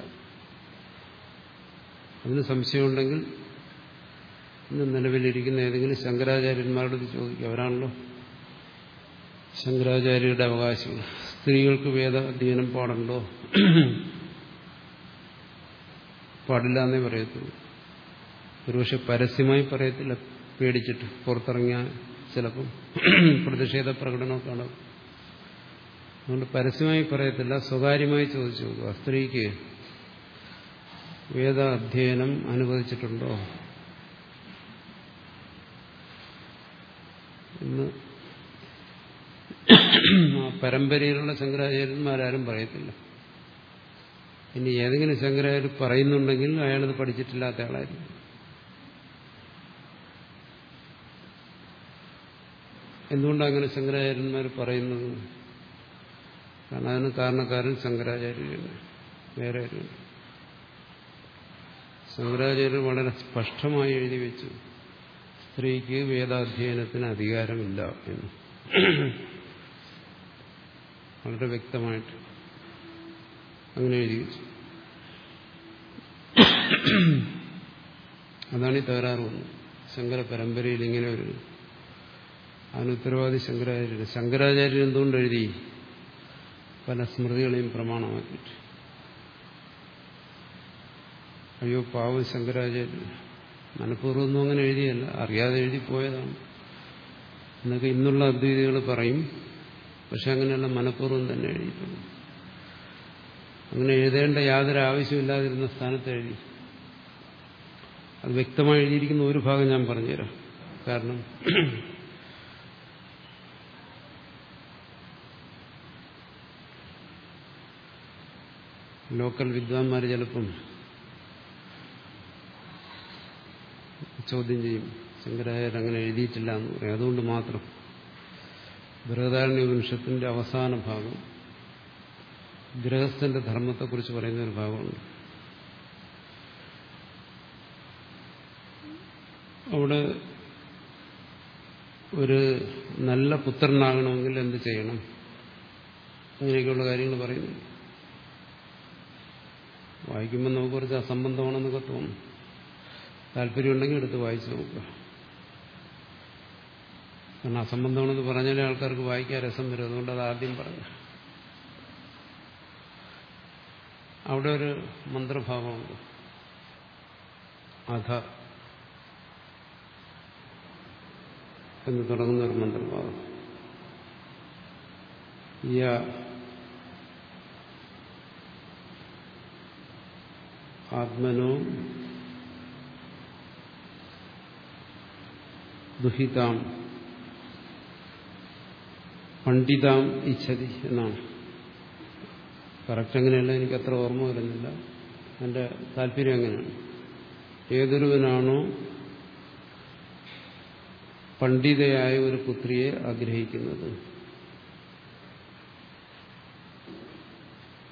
അതിന് സംശയമുണ്ടെങ്കിൽ ഇന്ന് നിലവിലിരിക്കുന്ന ഏതെങ്കിലും ശങ്കരാചാര്യന്മാരോട് ചോദിക്കുക അവരാണല്ലോ ശങ്കരാചാര്യരുടെ അവകാശങ്ങൾ. സ്ത്രീകൾക്ക് വേദാധ്യയനം പാടുണ്ടോ? പാടില്ല എന്നേ പറയത്തുള്ളൂ. ഒരുപക്ഷെ പരസ്യമായി പറയത്തില്ല. പേടിച്ചിട്ട് പുറത്തിറങ്ങിയാൽ ചിലപ്പം പ്രതിഷേധ പ്രകടനമൊക്കെ നടക്കും. അതുകൊണ്ട് പരസ്യമായി പറയത്തില്ല സ്വകാര്യമായി ചോദിച്ചു നോക്കുക. സ്ത്രീക്ക് വേദ അധ്യയനം അനുവദിച്ചിട്ടുണ്ടോ എന്ന് പരമ്പരയിലുള്ള ശങ്കരാചാര്യന്മാരാരും പറയത്തില്ല. ഇനി ഏതെങ്കിലും ശങ്കരാചാര്യ പറയുന്നുണ്ടെങ്കിൽ അയാളത് പഠിച്ചിട്ടില്ലാത്ത ആളായിരിക്കും. എന്തുകൊണ്ടാണ് അങ്ങനെ ശങ്കരാചാര്യന്മാർ പറയുന്നത്? കാരണം അതിന് കാരണക്കാരൻ ശങ്കരാചാര്യനാണ്. വേറെ ശങ്കരാചാര്യർ വളരെ സ്പഷ്ടമായി എഴുതി വെച്ചു. സ്ത്രീക്ക് വേദാധ്യയനത്തിന് അധികാരമില്ല എന്ന്. വളരെ വ്യക്തമായിട്ട് അങ്ങനെ എഴുതി വെച്ചു. അതാണ് ഈ തകരാറ് വന്നത്. ശങ്കര പരമ്പരയിൽ ഇങ്ങനെ ഒരു അതിന് ഉത്തരവാദി ശങ്കരാചാര്യർ ശങ്കരാചാര്യർ എന്തുകൊണ്ട് എഴുതി? പല സ്മൃതികളെയും പ്രമാണമാക്കിയിട്ട്. അയ്യോ പാവം ശങ്കരാചാര്യർ മനഃപൂർവമൊന്നും അങ്ങനെ എഴുതിയല്ല. അറിയാതെ എഴുതി പോയതാണ്. എന്നൊക്കെ ഇന്നുള്ള അദ്വൈതികൾ പറയും പക്ഷെ അങ്ങനെയല്ല മനഃപൂർവം തന്നെ എഴുതിയിട്ടുണ്ട്. അങ്ങനെ എഴുതേണ്ട യാതൊരു ആവശ്യമില്ലാതിരുന്ന സ്ഥാനത്ത് എഴുതി. അത് വ്യക്തമായി എഴുതിയിരിക്കുന്ന ഒരു ഭാഗം ഞാൻ പറഞ്ഞുതരാം. കാരണം ലോക്കൽ വിദ്വാൻമാർ ചിലപ്പം ചോദ്യം ചെയ്യും ശങ്കരാചാര്യർ അങ്ങനെ എഴുതിയിട്ടില്ല എന്ന് പറയും. അതുകൊണ്ട് മാത്രം ബൃഹദാരണ്യ വംശത്തിന്റെ അവസാന ഭാഗം ഗൃഹസ്ഥന്റെ ധർമ്മത്തെക്കുറിച്ച് പറയുന്ന ഒരു ഭാഗമുണ്ട്. അവിടെ ഒരു നല്ല പുത്രനാകണമെങ്കിൽ എന്ത് ചെയ്യണം? അങ്ങനെയൊക്കെയുള്ള കാര്യങ്ങൾ പറയുന്നു വായിക്കുമ്പോൾ നമുക്ക് കുറച്ച് അസംബന്ധമാണെന്നൊക്കെ തോന്നും. താല്പര്യമുണ്ടെങ്കിൽ എടുത്ത് വായിച്ചു നോക്കുക. കാരണം അസംബന്ധമാണെന്ന് പറഞ്ഞാലേ ആൾക്കാർക്ക് വായിക്കാൻ രസം വരും. അതുകൊണ്ട് അത് ആദ്യം പറഞ്ഞു. അവിടെ ഒരു മന്ത്രഭാവമുണ്ട്. അധ എന്ന് തുടങ്ങുന്ന ഒരു മന്ത്രഭാവം. യ ആത്മനോ ദുഹിതാം പണ്ഡിതാം ഇച്ഛതി എന്നാണ്. കറക്റ്റ് അങ്ങനെയല്ല എനിക്ക് അത്ര ഓർമ്മ വരുന്നില്ല. എന്റെ താല്പര്യം അങ്ങനെയാണ് ഏതൊരുവനാണോ പണ്ഡിതയായ ഒരു പുത്രിയെ ആഗ്രഹിക്കുന്നത്?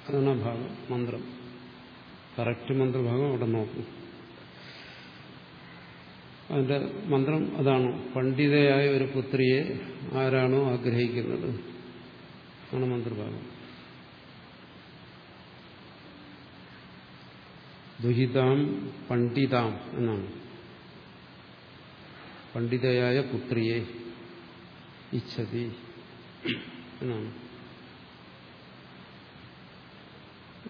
അതാണ് ഭാഗം മന്ത്രം. കറക്റ്റ് മന്ത്രഭാഗം അവിടെ നോക്കും. അതിന്റെ മന്ത്രം അതാണ്. പണ്ഡിതയായ ഒരു പുത്രിയെ ആരാണോ ആഗ്രഹിക്കുന്നത്. ആണ് മന്ത്രഭാഗം. ദുഹിതാം പണ്ഡിതാം എന്നാണ്. പണ്ഡിതയായ പുത്രിയെ ഇച്ഛതി എന്നാണ്.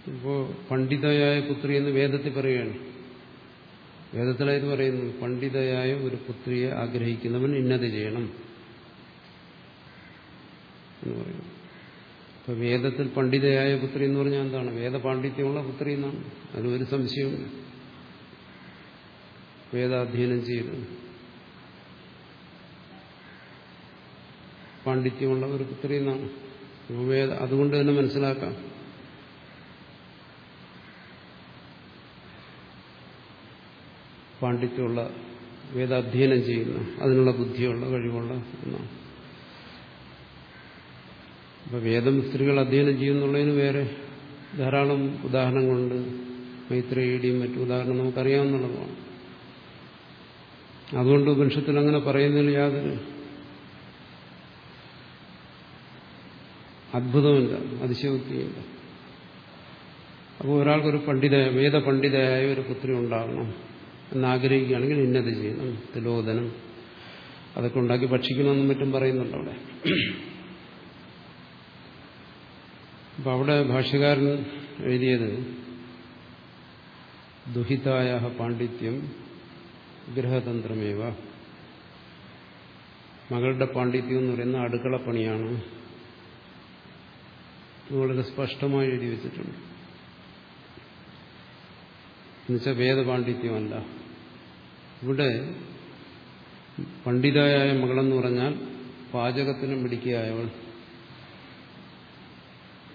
ഇപ്പോ പണ്ഡിതയായ പുത്രി എന്ന് വേദത്തിൽ പറയുകയാണ്. വേദത്തിലായത് പറയുന്നു പണ്ഡിതയായ ഒരു പുത്രിയെ ആഗ്രഹിക്കുന്നവൻ ഇന്നത് ചെയ്യണം. എന്ന് പറയുന്നു. ഇപ്പൊ വേദത്തിൽ പണ്ഡിതയായ പുത്രി എന്ന് പറഞ്ഞാൽ എന്താണ്? വേദപാണ്ഡിത്യമുള്ള പുത്രി എന്നാണ്. അതിനൊരു സംശയം വേദാധ്യയനം ചെയ്ത്. പാണ്ഡിത്യമുള്ള ഒരു പുത്രി എന്നാണ്. അതുകൊണ്ട് തന്നെ മനസ്സിലാക്കാം. പാണ്ഡിത്യമുള്ള വേദാധ്യയനം ചെയ്യുന്ന അതിനുള്ള ബുദ്ധിയുള്ള കഴിവുള്ള എന്നാണ് അപ്പൊ വേദം സ്ത്രീകൾ അധ്യയനം ചെയ്യുന്നുള്ളതിന് വേറെ ധാരാളം ഉദാഹരണങ്ങളുണ്ട്. മൈത്രിയുടെയും മറ്റു ഉദാഹരണം നമുക്കറിയാവുന്നതാണ് അതുകൊണ്ട് ഉപനിഷത്തിൽ അങ്ങനെ പറയുന്നതിൽ യാതൊരു അത്ഭുതമില്ല അതിശയോക്തിയില്ല അപ്പോൾ ഒരാൾക്കൊരു പണ്ഡിത വേദപണ്ഡിതയായ ഒരു പുത്രി ഉണ്ടാകണം എന്നാഗ്രഹിക്കുകയാണെങ്കിൽ ഇന്നത് ചെയ്യണം തിലോദനം അതൊക്കെ ഉണ്ടാക്കി ഭക്ഷിക്കണമെന്നും മറ്റും പറയുന്നുണ്ട് അവിടെ. അപ്പൊ അവിടെ ഭാഷ്യകാരൻ എഴുതിയത് ദുഹിതായ പാണ്ഡിത്യം ഗ്രഹതന്ത്രമേവ മകളുടെ പാണ്ഡിത്യം എന്ന് പറയുന്ന അടുക്കളപ്പണിയാണ്. വളരെ സ്പഷ്ടമായി എഴുതി വെച്ചിട്ടുണ്ട്. എന്നുവെച്ചാൽ വേദപാണ്ഡിത്യമല്ല. ഇവിടെ പണ്ഡിതയായ മകളെന്ന് പറഞ്ഞാൽ പാചകത്തിനും പിടിക്കുകയായവൾ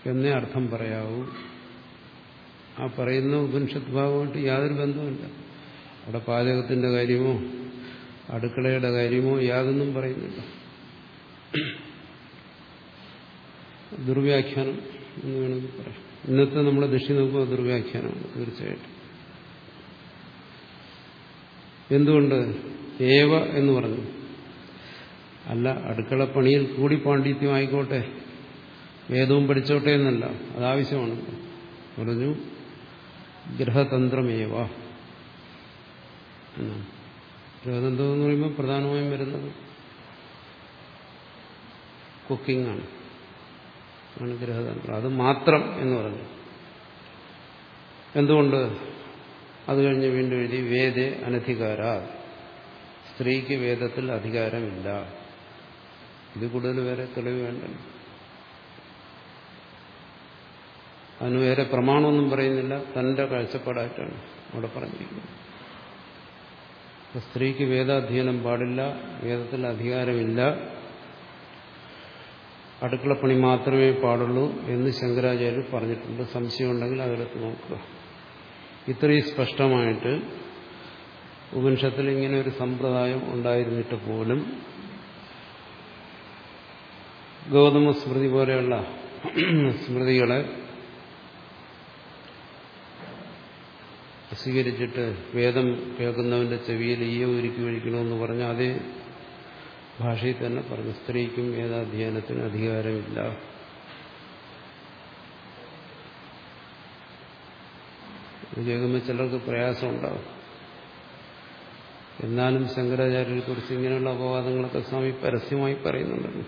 എന്നേ അർത്ഥം പറയാവൂ. ആ പറയുന്ന ഉപനിഷത്ത് ഭാഗമായിട്ട് യാതൊരു ബന്ധവുമില്ല. അവിടെ പാചകത്തിന്റെ കാര്യമോ അടുക്കളയുടെ കാര്യമോ യാതൊന്നും പറയുന്നില്ല. ദുർവ്യാഖ്യാനം എന്ന് വേണമെങ്കിൽ പറയാം. ഇന്നത്തെ നമ്മുടെ നോക്കുക ദുർവ്യാഖ്യാനമാണ് തീർച്ചയായിട്ടും. എന്തുകൊണ്ട്? ഏവ എന്ന് പറഞ്ഞു. അല്ല അടുക്കള അടുക്കളപ്പണിയിൽ കൂടി പാണ്ഡിത്യം ആയിക്കോട്ടെ വേദവും പഠിച്ചോട്ടെ എന്നല്ല. അതാവശ്യമാണ്. പറഞ്ഞു ഗ്രഹതന്ത്രമേവ. ഗ്രഹതന്ത്രം എന്ന് പറയുമ്പോൾ പ്രധാനമായും വരുന്നത് കുക്കിംഗ് ആണ്. ആണ് ഗ്രഹതന്ത്രം. അത് മാത്രം എന്ന് പറഞ്ഞു. എന്തുകൊണ്ട്? അത് കഴിഞ്ഞ് വീണ്ടും എഴുതി വേദേ അനധികാര. സ്ത്രീക്ക് വേദത്തിൽ അധികാരമില്ല. ഇത് കൂടുതൽ വേറെ തെളിവ് വേണ്ടല്ലോ അതിന് വേറെ പ്രമാണമൊന്നും പറയുന്നില്ല. തന്റെ കാഴ്ചപ്പാടായിട്ടാണ് അവിടെ പറഞ്ഞിരിക്കുന്നത്. സ്ത്രീക്ക് വേദാധ്യയനം പാടില്ല വേദത്തിൽ അധികാരമില്ല. അടുക്കളപ്പണി മാത്രമേ പാടുള്ളൂ എന്ന് ശങ്കരാചാര്യർ പറഞ്ഞിട്ടുണ്ട്. സംശയമുണ്ടെങ്കിൽ അതെടുത്ത് നോക്കുക. ഇത്രയും സ്പഷ്ടമായിട്ട് ഉപനിഷത്തിൽ ഇങ്ങനെ ഒരു സമ്പ്രദായം ഉണ്ടായിരുന്നിട്ട് പോലും ഗൗതമ സ്മൃതി പോലെയുള്ള സ്മൃതികളെ സ്വീകരിച്ചിട്ട് വേദം കേൾക്കുന്നവന്റെ ചെവിയിൽ ഈയ ഒരുക്കി ഒഴിക്കണമെന്ന് പറഞ്ഞ അതേ ഭാഷയിൽ തന്നെ പറഞ്ഞു സ്ത്രീക്കും വേദാധ്യയനത്തിന് അധികാരമില്ല. ഇത് കേൾക്കുമ്പോൾ ചിലർക്ക് പ്രയാസമുണ്ടാവും. എന്നാലും ശങ്കരാചാര്യരെ കുറിച്ച് ഇങ്ങനെയുള്ള അപവാദങ്ങളൊക്കെ സ്വാമി പരസ്യമായി പറയുന്നുണ്ട്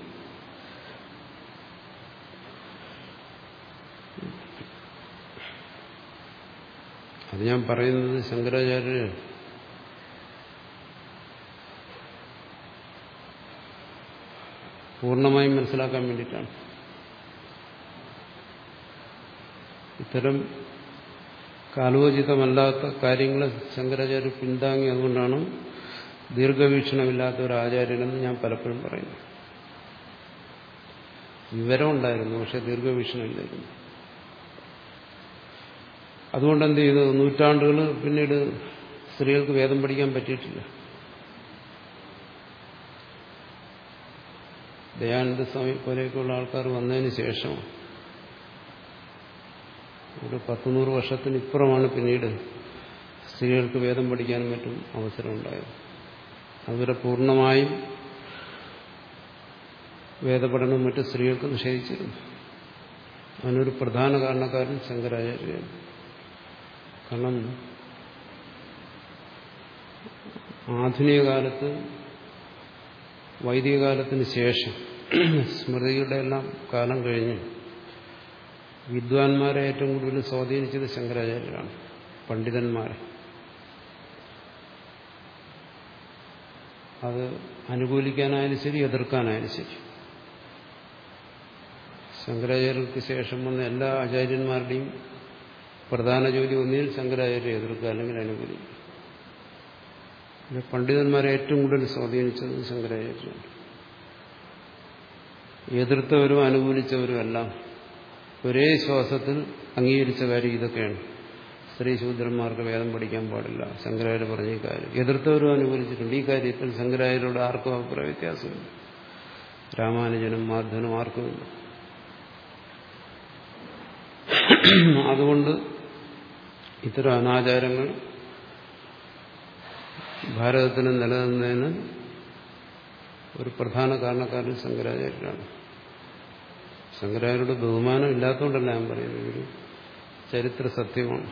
അത് ഞാൻ പറയുന്നത് ശങ്കരാചാര്യർ പൂർണമായും മനസ്സിലാക്കാൻ വേണ്ടിയിട്ടാണ്. ഇത്തരം കാലോചിതമല്ലാത്ത കാര്യങ്ങൾ ശങ്കരാചാര്യ പിന്താങ്ങി അതുകൊണ്ടാണ് ദീർഘവീക്ഷണമില്ലാത്ത ഒരു ആചാര്യനെന്ന് ഞാൻ പലപ്പോഴും പറയുന്നു. വിവരം ഉണ്ടായിരുന്നു പക്ഷെ ദീർഘവീക്ഷണമില്ലായിരുന്നു. അതുകൊണ്ട് എന്ത് ചെയ്തു? നൂറ്റാണ്ടുകൾ പിന്നീട് സ്ത്രീകൾക്ക് വേദം പഠിക്കാൻ പറ്റിയിട്ടില്ല. ദയാനന്ദ സ്വാമി പോലെയൊക്കെയുള്ള ആൾക്കാർ വന്നതിന് ശേഷം ഒരു പത്തുനൂറ് വർഷത്തിന് ഇപ്പുറമാണ് പിന്നീട് സ്ത്രീകൾക്ക് വേദം പഠിക്കാനും മറ്റും അവസരം ഉണ്ടായത് അതുവരെ പൂർണമായും വേദപഠനം മറ്റു സ്ത്രീകൾക്ക് നിഷേധിച്ചിരുന്നു. അതിനൊരു പ്രധാന കാരണക്കാരൻ ശങ്കരാചാര്യയാണ്. കാരണം ആധുനിക കാലത്ത് വൈദിക കാലത്തിന് ശേഷം സ്മൃതികളുടെ എല്ലാം കാലം കഴിഞ്ഞ്. വിദ്വാൻമാരെ ഏറ്റവും കൂടുതൽ സ്വാധീനിച്ചത് ശങ്കരാചാര്യരാണ് പണ്ഡിതന്മാരെ. അത് അനുകൂലിക്കാനായാലും ശരി എതിർക്കാനായാലും ശരി. ശങ്കരാചാര്യർക്ക് ശേഷം വന്ന എല്ലാ ആചാര്യന്മാരുടെയും പ്രധാന ജോലി ഒന്നിൽ ശങ്കരാചാര്യ എതിർക്കുക അല്ലെങ്കിൽ അനുകൂലിക്കുക. പണ്ഡിതന്മാരെ ഏറ്റവും കൂടുതൽ സ്വാധീനിച്ചത് ശങ്കരാചാര്യരാണ്. എതിർത്തവരും അനുകൂലിച്ചവരും എല്ലാം ഒരേ ശ്വാസത്തിൽ അംഗീകരിച്ച കാര്യം ഇതൊക്കെയാണ്. സ്ത്രീ ശൂദ്രന്മാർക്ക് വേദം പഠിക്കാൻ പാടില്ല. ശങ്കരാചാര്യ പറഞ്ഞ ഈ കാര്യം. എതിർത്തവരും അനുകൂലിച്ചിട്ടുണ്ട് ഈ കാര്യത്തിൽ ശങ്കരാചാര്യരോട് ആർക്കും അഭിപ്രായ വ്യത്യാസമില്ല. രാമാനുജനും മാധവനും ആർക്കുമില്ല അതുകൊണ്ട് ഇത്തരം അനാചാരങ്ങൾ ഭാരതത്തിന് നിലനിന്നതിന് ഒരു പ്രധാന കാരണക്കാരൻ ശങ്കരാചാര്യരാണ്. ശങ്കരാചാര്യരുടെ ബഹുമാനം ഇല്ലാത്തതുകൊണ്ടല്ല ഞാൻ പറയുന്നത്. ഒരു ചരിത്ര സത്യമാണ്.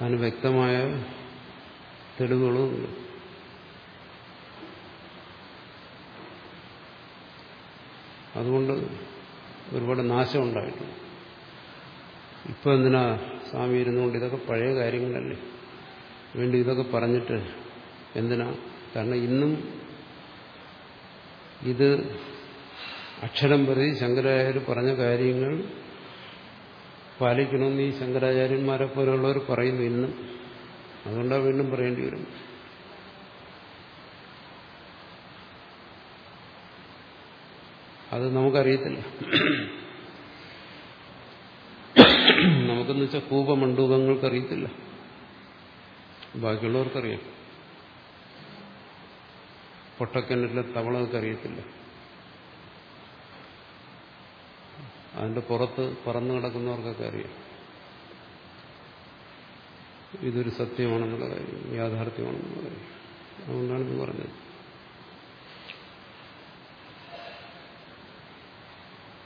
അതിന് വ്യക്തമായ തെളിവുകളുമുണ്ട് അതുകൊണ്ട് ഒരുപാട് നാശം ഉണ്ടായിട്ടുണ്ട്. ഇപ്പൊ എന്തിനാ സ്വാമി ഇരുന്നുകൊണ്ട് ഇതൊക്കെ പഴയ കാര്യങ്ങളല്ലേ? വേണ്ടി ഇതൊക്കെ പറഞ്ഞിട്ട് എന്തിനാ? കാരണം ഇന്നും ഇത് അക്ഷരം പ്രതി ശങ്കരാചാര്യർ പറഞ്ഞ കാര്യങ്ങൾ പാലിക്കണമെന്ന് ഈ ശങ്കരാചാര്യന്മാരെ പോലെയുള്ളവർ പറയുന്നു ഇന്നും. അതുകൊണ്ടാണ് വീണ്ടും പറയേണ്ടി വരും. അത് നമുക്കറിയത്തില്ല. നമുക്ക് നമുക്കെന്ന് വെച്ചാൽ കൂപമണ്ഡൂപങ്ങൾക്കറിയത്തില്ല ബാക്കിയുള്ളവർക്കറിയാം. പൊട്ടക്കിണറ്റിലെ തവളകൾക്ക് അതിന്റെ പുറത്ത് പറന്നു കിടക്കുന്നവർക്കൊക്കെ അറിയാം. ഇതൊരു സത്യമാണെന്നുള്ള കാര്യം യാഥാർത്ഥ്യമാണെന്നുള്ള കാര്യം. അതുകൊണ്ടാണ് ഇത് പറഞ്ഞത്.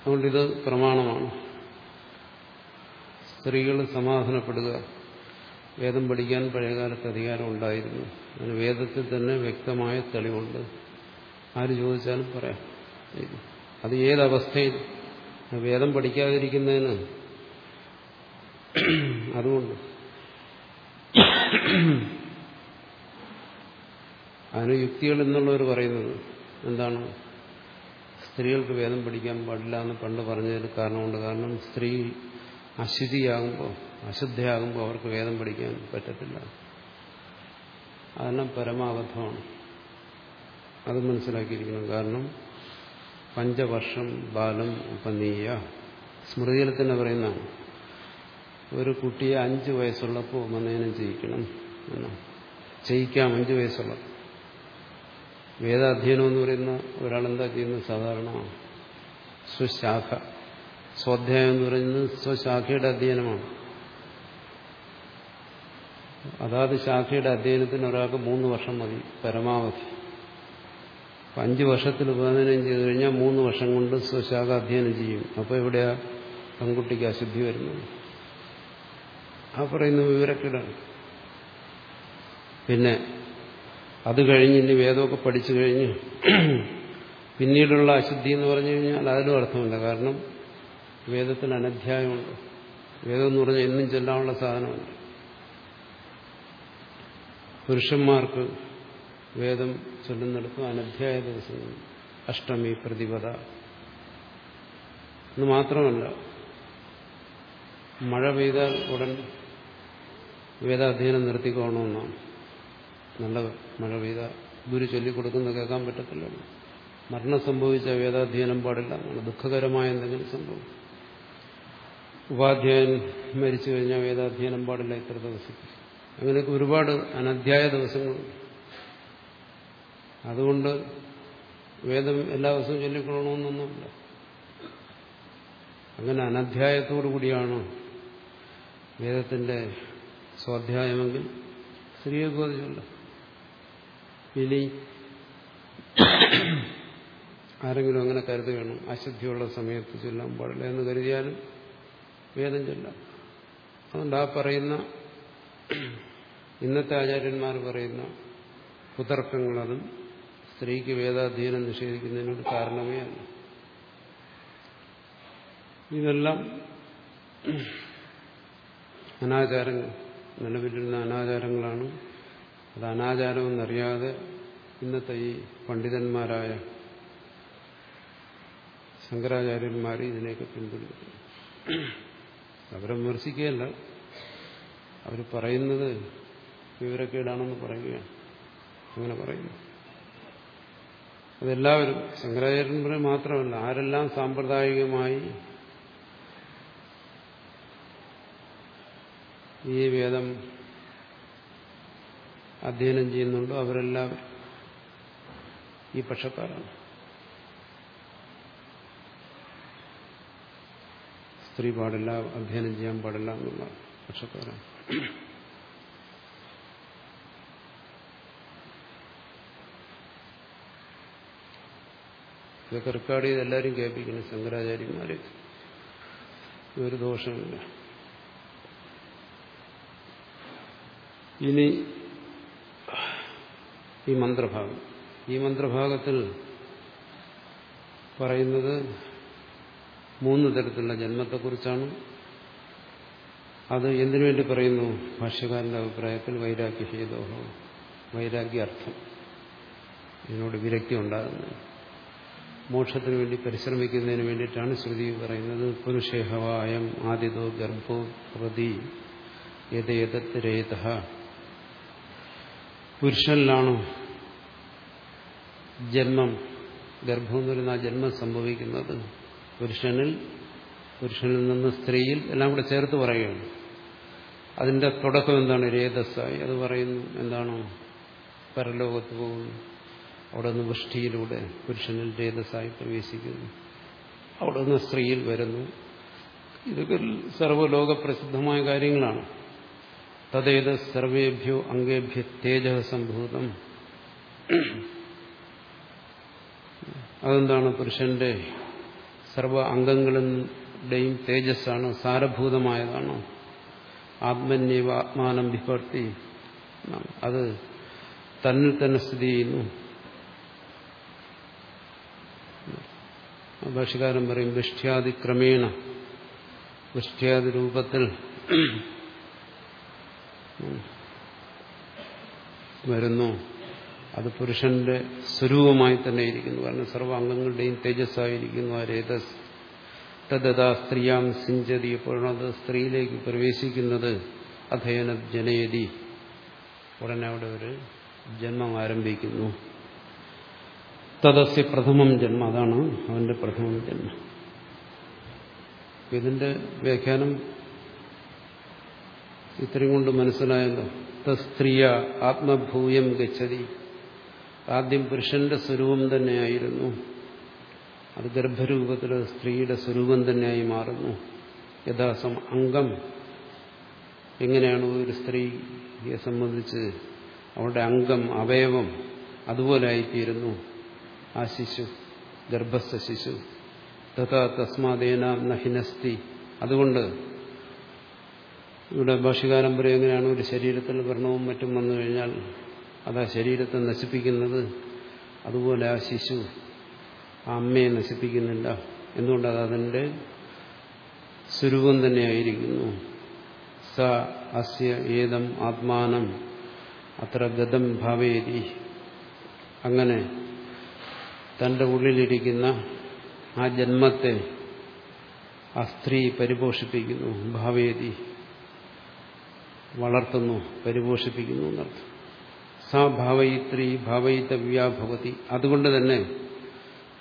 അതുകൊണ്ടിത് പ്രമാണമാണ്. സ്ത്രീകൾ സമാധാനപ്പെടുക. വേദം പഠിക്കാൻ പഴയകാലത്ത് അധികാരം ഉണ്ടായിരുന്നു. അതിന് വേദത്തിൽ തന്നെ വ്യക്തമായ തെളിവുണ്ട്. ആര് ചോദിച്ചാലും പറയാം. അത് ഏതവസ്ഥയിൽ വേദം പഠിക്കാതിരിക്കുന്നതിന് അതുകൊണ്ട് അതിന് യുക്തികൾ എന്നുള്ളവർ പറയുന്നത് എന്താണ്? സ്ത്രീകൾക്ക് വേദം പഠിക്കാൻ പാടില്ല എന്ന് പണ്ട് പറഞ്ഞതിന് കാരണമുണ്ട് കാരണം സ്ത്രീ അശുചിയാകുമ്പോൾ അശുദ്ധയാകുമ്പോൾ അവർക്ക് വേദം പഠിക്കാൻ പറ്റത്തില്ല. അതെല്ലാം പരമാബദ്ധമാണ്. അത് മനസ്സിലാക്കിയിരിക്കണം. കാരണം പഞ്ചവർഷം ബാലം ഉപനീയ. സ്മൃതിയിൽ തന്നെ പറയുന്നതാണ്. ഒരു കുട്ടിയെ അഞ്ച് വയസ്സുള്ളപ്പോൾ ഉപനയനം ചെയ്യിക്കണം എന്നാണ് ചെയ്യിക്കാം അഞ്ച് വയസ്സുള്ള. വേദാധ്യയനം എന്ന് പറയുന്ന ഒരാളെന്താ ചെയ്യുന്നത്? സാധാരണ സ്വശാഖ. സ്വാധ്യായം എന്ന് പറയുന്നത് സ്വശാഖയുടെ അധ്യയനമാണ്. അതാത് ശാഖയുടെ അധ്യയനത്തിന് ഒരാൾക്ക് മൂന്ന് വർഷം മതി പരമാവധി. അഞ്ച് വർഷത്തിൽ ഉപനയനം ചെയ്തു കഴിഞ്ഞാൽ മൂന്ന് വർഷം കൊണ്ട് സ്വശാഖ അധ്യയനം ചെയ്യും. അപ്പോൾ എവിടെയാ പെൺകുട്ടിക്ക് അശുദ്ധി വരുന്നത്? ആ പറയുന്ന വിവരക്കേടാണ്. പിന്നെ അത് കഴിഞ്ഞ് ഇനി വേദമൊക്കെ പഠിച്ചു കഴിഞ്ഞ് പിന്നീടുള്ള അശുദ്ധി എന്ന് പറഞ്ഞു കഴിഞ്ഞാൽ അതിലും അർത്ഥമില്ല. കാരണം വേദത്തിന് അനധ്യായമുണ്ട്. വേദം എന്ന് പറഞ്ഞാൽ എന്നും ചെല്ലാനുള്ള സാധനമല്ല. പുരുഷന്മാർക്ക് വേദം ചൊല്ലുന്നിടത്തും അനധ്യായ ദിവസം അഷ്ടമി പ്രതിപദ. എന്ന് മാത്രമല്ല മഴ പെയ്താൽ ഉടൻ വേദാധ്യയനം നിർത്തിക്കോണമെന്നാണ് നല്ല മഴ പെയ്ത ഗുരു ചൊല്ലിക്കൊടുക്കുന്ന കേൾക്കാൻ പറ്റത്തില്ല. മരണം സംഭവിച്ച വേദാധ്യയനം പാടില്ല. ദുഃഖകരമായ എന്തെങ്കിലും സംഭവം. ഉപാധ്യായൻ മരിച്ചു കഴിഞ്ഞാൽ വേദാധ്യയനം പാടില്ല ഇത്ര ദിവസം അങ്ങനെയൊക്കെ ഒരുപാട് അനധ്യായ ദിവസങ്ങളുണ്ട്. അതുകൊണ്ട് വേദം എല്ലാ ദിവസവും ചൊല്ലിക്കൊള്ളണമെന്നൊന്നുമില്ല. അങ്ങനെ അനധ്യായത്തോടു കൂടിയാണ് വേദത്തിന്റെ സ്വാധ്യായമെങ്കിൽ സ്ത്രീയെ ചൊല്ലാം ഇനി ആരെങ്കിലും അങ്ങനെ കരുതുകയാണ് അശുദ്ധിയുള്ള സമയത്ത് ചൊല്ലാൻ പാടില്ല എന്ന് കരുതിയാലും വേദം ചൊല്ലാം. അതുകൊണ്ട് ആ പറയുന്ന ഇന്നത്തെ ആചാര്യന്മാർ പറയുന്ന കുതർക്കങ്ങളതും സ്ത്രീക്ക് വേദാധ്യയനം നിഷേധിക്കുന്നതിനൊരു കാരണമേ അല്ല. ഇതെല്ലാം അനാചാരങ്ങൾ നിലവിലിരുന്ന അനാചാരങ്ങളാണ്. അത് അനാചാരമെന്നറിയാതെ ഇന്നത്തെ ഈ പണ്ഡിതന്മാരായ ശങ്കരാചാര്യന്മാർ ഇതിനെയൊക്കെ പിന്തുടരുന്നു. അവരെ വിമർശിക്കുകയല്ല. അവർ പറയുന്നത് വിവരക്കേടാണെന്ന് പറയുകയാണ്. അങ്ങനെ പറയുന്നു. അതെല്ലാവരും ശങ്കരാചാര്യന്മാരെ മാത്രമല്ല ആരെല്ലാം സാമ്പ്രദായികമായി ഈ വേദം അധ്യയനം ചെയ്യുന്നുണ്ടോ അവരെല്ലാവരും ഈ പക്ഷക്കാരാണ്. സ്ത്രീ പാടില്ല അധ്യയനം ചെയ്യാൻ പാടില്ല എന്നുള്ള പക്ഷക്കാരാണ്. ഇതൊക്കെ റെക്കോർഡ് ചെയ്ത് എല്ലാവരും കേൾപ്പിക്കണം ശങ്കരാചാര്യന്മാരെ. ഒരു ദോഷമില്ല ഇനി ഈ മന്ത്രഭാഗം. ഈ മന്ത്രഭാഗത്തിൽ പറയുന്നത് മൂന്ന് തരത്തിലുള്ള ജന്മത്തെക്കുറിച്ചാണ്. അത് എന്തിനു വേണ്ടി പറയുന്നു? ഭാഷ്യകാരന്റെ അഭിപ്രായത്തിൽ വൈരാഗ്യ ഹേതോഹോ വൈരാഗ്യ അർത്ഥം ഇതിനോട് വിരക്തി ഉണ്ടാകുന്നത് മോക്ഷത്തിന് വേണ്ടി പരിശ്രമിക്കുന്നതിന് വേണ്ടിയിട്ടാണ് ശ്രുതി പറയുന്നത്. പുരുഷേഹവായം ആദിതോ ഗർഭോ പ്രതി യഥേതത് രേത. പുരുഷനിലാണ് ജന്മം? ഗർഭം എന്ന് പറയുന്ന ആ ജന്മം സംഭവിക്കുന്നത്. പുരുഷനിൽ പുരുഷനിൽ നിന്ന് സ്ത്രീയിൽ എല്ലാം കൂടെ ചേർത്ത് പറയുകയാണ്. അതിന്റെ തുടക്കം എന്താണ്? രേതസ്സായി. അത് പറയുന്നു എന്താണ്? പരലോകത്ത് പോകുന്നു. അവിടെ നിന്ന് വൃഷ്ടിയിലൂടെ പുരുഷനിൽ രേതസ്സായി പ്രവേശിക്കുന്നു. അവിടെ നിന്ന് സ്ത്രീയിൽ വരുന്നു. ഇതൊക്കെ സർവലോക പ്രസിദ്ധമായ കാര്യങ്ങളാണ്. തതേത് സർവേഭ്യോ അംഗേഭ്യ തേജ സംഭൂതം. അതെന്താണ് പുരുഷന്റെ സർവ അംഗങ്ങളുടെയും തേജസ്സാണ്? സാരഭൂതമായതാണ്? ആത്മന്യവ ആത്മാനം വിഭർത്തി അത് തന്നിൽ തന്നെ സ്ഥിതി ചെയ്യുന്നു. ഭാഷകാരൻ പറയും വൃഷ്ട്യാതിക്രമേണ വൃഷ്ട്യാതി രൂപത്തിൽ വരുന്നു. അത് പുരുഷന്റെ സ്വരൂപമായി തന്നെ ഇരിക്കുന്നു. കാരണം സർവ അംഗങ്ങളുടെയും തേജസ്സായിരിക്കുന്നു. ആ രേതസ് തദ്ദാ സ്ത്രീയാം സിഞ്ചതി. എപ്പോഴാണത് സ്ത്രീയിലേക്ക് പ്രവേശിക്കുന്നത് അധയന ജനയതി. ഉടനെ അവിടെ ഒരു ജന്മം ആരംഭിക്കുന്നു. തദസ്യ പ്രഥമം ജന്മം. അതാണ് അവന്റെ പ്രഥമം ജന്മം. ഇതിന്റെ വ്യാഖ്യാനം ഇത്രയും കൊണ്ട് മനസ്സിലായല്ലോ. തസ്ത്രീയ ആത്മഭൂയം ഗച്ഛതി. ആദ്യം പുരുഷന്റെ സ്വരൂപം തന്നെയായിരുന്നു. അത് ഗർഭരൂപത്തിൽ സ്ത്രീയുടെ സ്വരൂപം തന്നെയായി മാറുന്നു. യഥാസം അംഗം എങ്ങനെയാണ് ഒരു സ്ത്രീയെ സംബന്ധിച്ച് അവളുടെ അംഗം അവയവം അതുപോലെ ആയിത്തീരുന്നു. ആ ശിശു ഗർഭസ്ഥ ശിശു തഥാ തസ്മാദേന നഹിനസ്തി. അതുകൊണ്ട് ഇവിടെ ഭാഷകാരം പറയും എങ്ങനെയാണ്? ഒരു ശരീരത്തിൽ വ്രണവും മറ്റും വന്നു കഴിഞ്ഞാൽ അത് ആ ശരീരത്തെ നശിപ്പിക്കുന്നത്. അതുപോലെ ആ ശിശു ആ അമ്മയെ നശിപ്പിക്കുന്നില്ല. എന്തുകൊണ്ടത് അതിന്റെ സ്വരൂപം തന്നെയായിരിക്കുന്നു. സ അസ്യ ഏതം ആത്മാനം അത്ര ഗതം ഭാവേരി അങ്ങനെ തന്റെ ഉള്ളിലിരിക്കുന്ന ആ ജന്മത്തെ ആ സ്ത്രീ പരിപോഷിപ്പിക്കുന്നു ഭാവേതി വളർത്തുന്നു പരിപോഷിപ്പിക്കുന്നു എന്നർത്ഥം. സാ ഭാവയിത്രി ഭാവയിതവ്യാഭവതി അതുകൊണ്ട് തന്നെ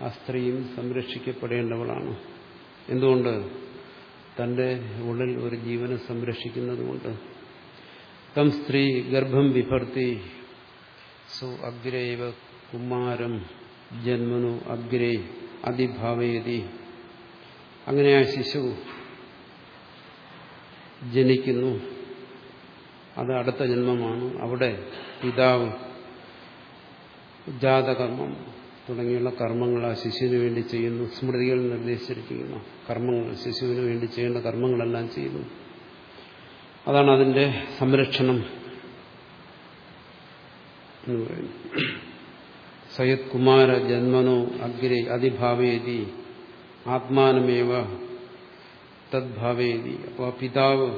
ആ സ്ത്രീയും സംരക്ഷിക്കപ്പെടേണ്ടവളാണ്. എന്തുകൊണ്ട്? തന്റെ ഉള്ളിൽ ഒരു ജീവനെ സംരക്ഷിക്കുന്നതുകൊണ്ട്. തം സ്ത്രീ ഗർഭം വിഭർത്തി സു അഗ്രൈവ കുമാരം ജന്മനു അഗ്രേ അതിഭാവയതി. അങ്ങനെ ആ ശിശു ജനിക്കുന്നു. അത് അടുത്ത ജന്മമാണ്. അവിടെ പിതാവ് ജാതകർമ്മം തുടങ്ങിയുള്ള കർമ്മങ്ങൾ ആ ശിശുവിന് വേണ്ടി ചെയ്യുന്നു. സ്മൃതികൾ നിർദ്ദേശിച്ചിരിക്കുന്ന. കർമ്മങ്ങൾ ശിശുവിന് വേണ്ടി ചെയ്യേണ്ട കർമ്മങ്ങളെല്ലാം ചെയ്യുന്നു. അതാണ് അതിന്റെ സംരക്ഷണം എന്ന് പറയുന്നു സയത് കുമാര ജന്മനോ അഗ്രി അതിഭാവേതി ആത്മാനമേവ തദ്ഭാവേതി. അപ്പോൾ ആ പിതാവ്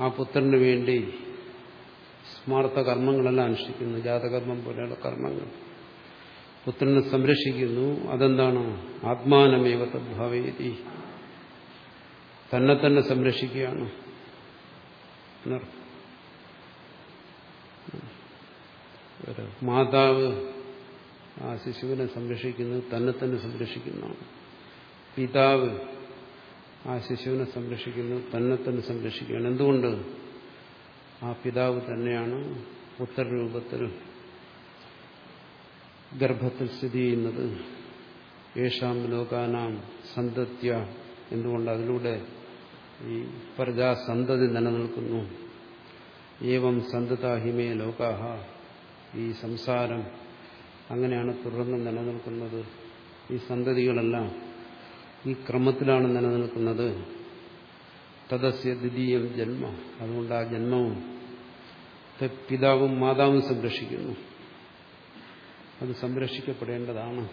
ആ പുത്രന് വേണ്ടി സ്മാർത്ഥ കർമ്മങ്ങളെല്ലാം അനുഷ്ഠിക്കുന്നു ജാതകർമ്മം പോലെയുള്ള കർമ്മങ്ങൾ. പുത്രനെ സംരക്ഷിക്കുന്നു അതെന്താണ്? ആത്മാനമേവ തദ്ഭാവേതി. തന്നെ തന്നെ സംരക്ഷിക്കുകയാണ് മാതാവ് ആ ശിശുവിനെ സംരക്ഷിക്കുന്നത് തന്നെ തന്നെ സംരക്ഷിക്കുന്നതാണ്. പിതാവ് ആ ശിശുവിനെ സംരക്ഷിക്കുന്നത് തന്നെ തന്നെ സംരക്ഷിക്കുകയാണ്. എന്തുകൊണ്ട്? ആ പിതാവ് തന്നെയാണ് പുത്രരൂപത്തിൽ ഗർഭത്തിൽ സ്ഥിതി ചെയ്യുന്നത്. യേശാം ലോകാനാം സന്തത്യ എന്തുകൊണ്ട് അതിലൂടെ ഈ പ്രജാസന്തതി നിലനിൽക്കുന്നു. ഏവം സന്തതാഹിമേ ലോകാഹ. ഈ സംസാരം അങ്ങനെയാണ് തുടർന്ന് നിലനിൽക്കുന്നത് ഈ സന്തതികളെല്ലാം. ഈ ക്രമത്തിലാണ് നിലനിൽക്കുന്നത്. തദസ്യ ദ്വിതീയം ജന്മ. അതുകൊണ്ട് ആ ജന്മവും പിതാവും മാതാവും സംരക്ഷിക്കുന്നു. അത് സംരക്ഷിക്കപ്പെടേണ്ടതാണ്.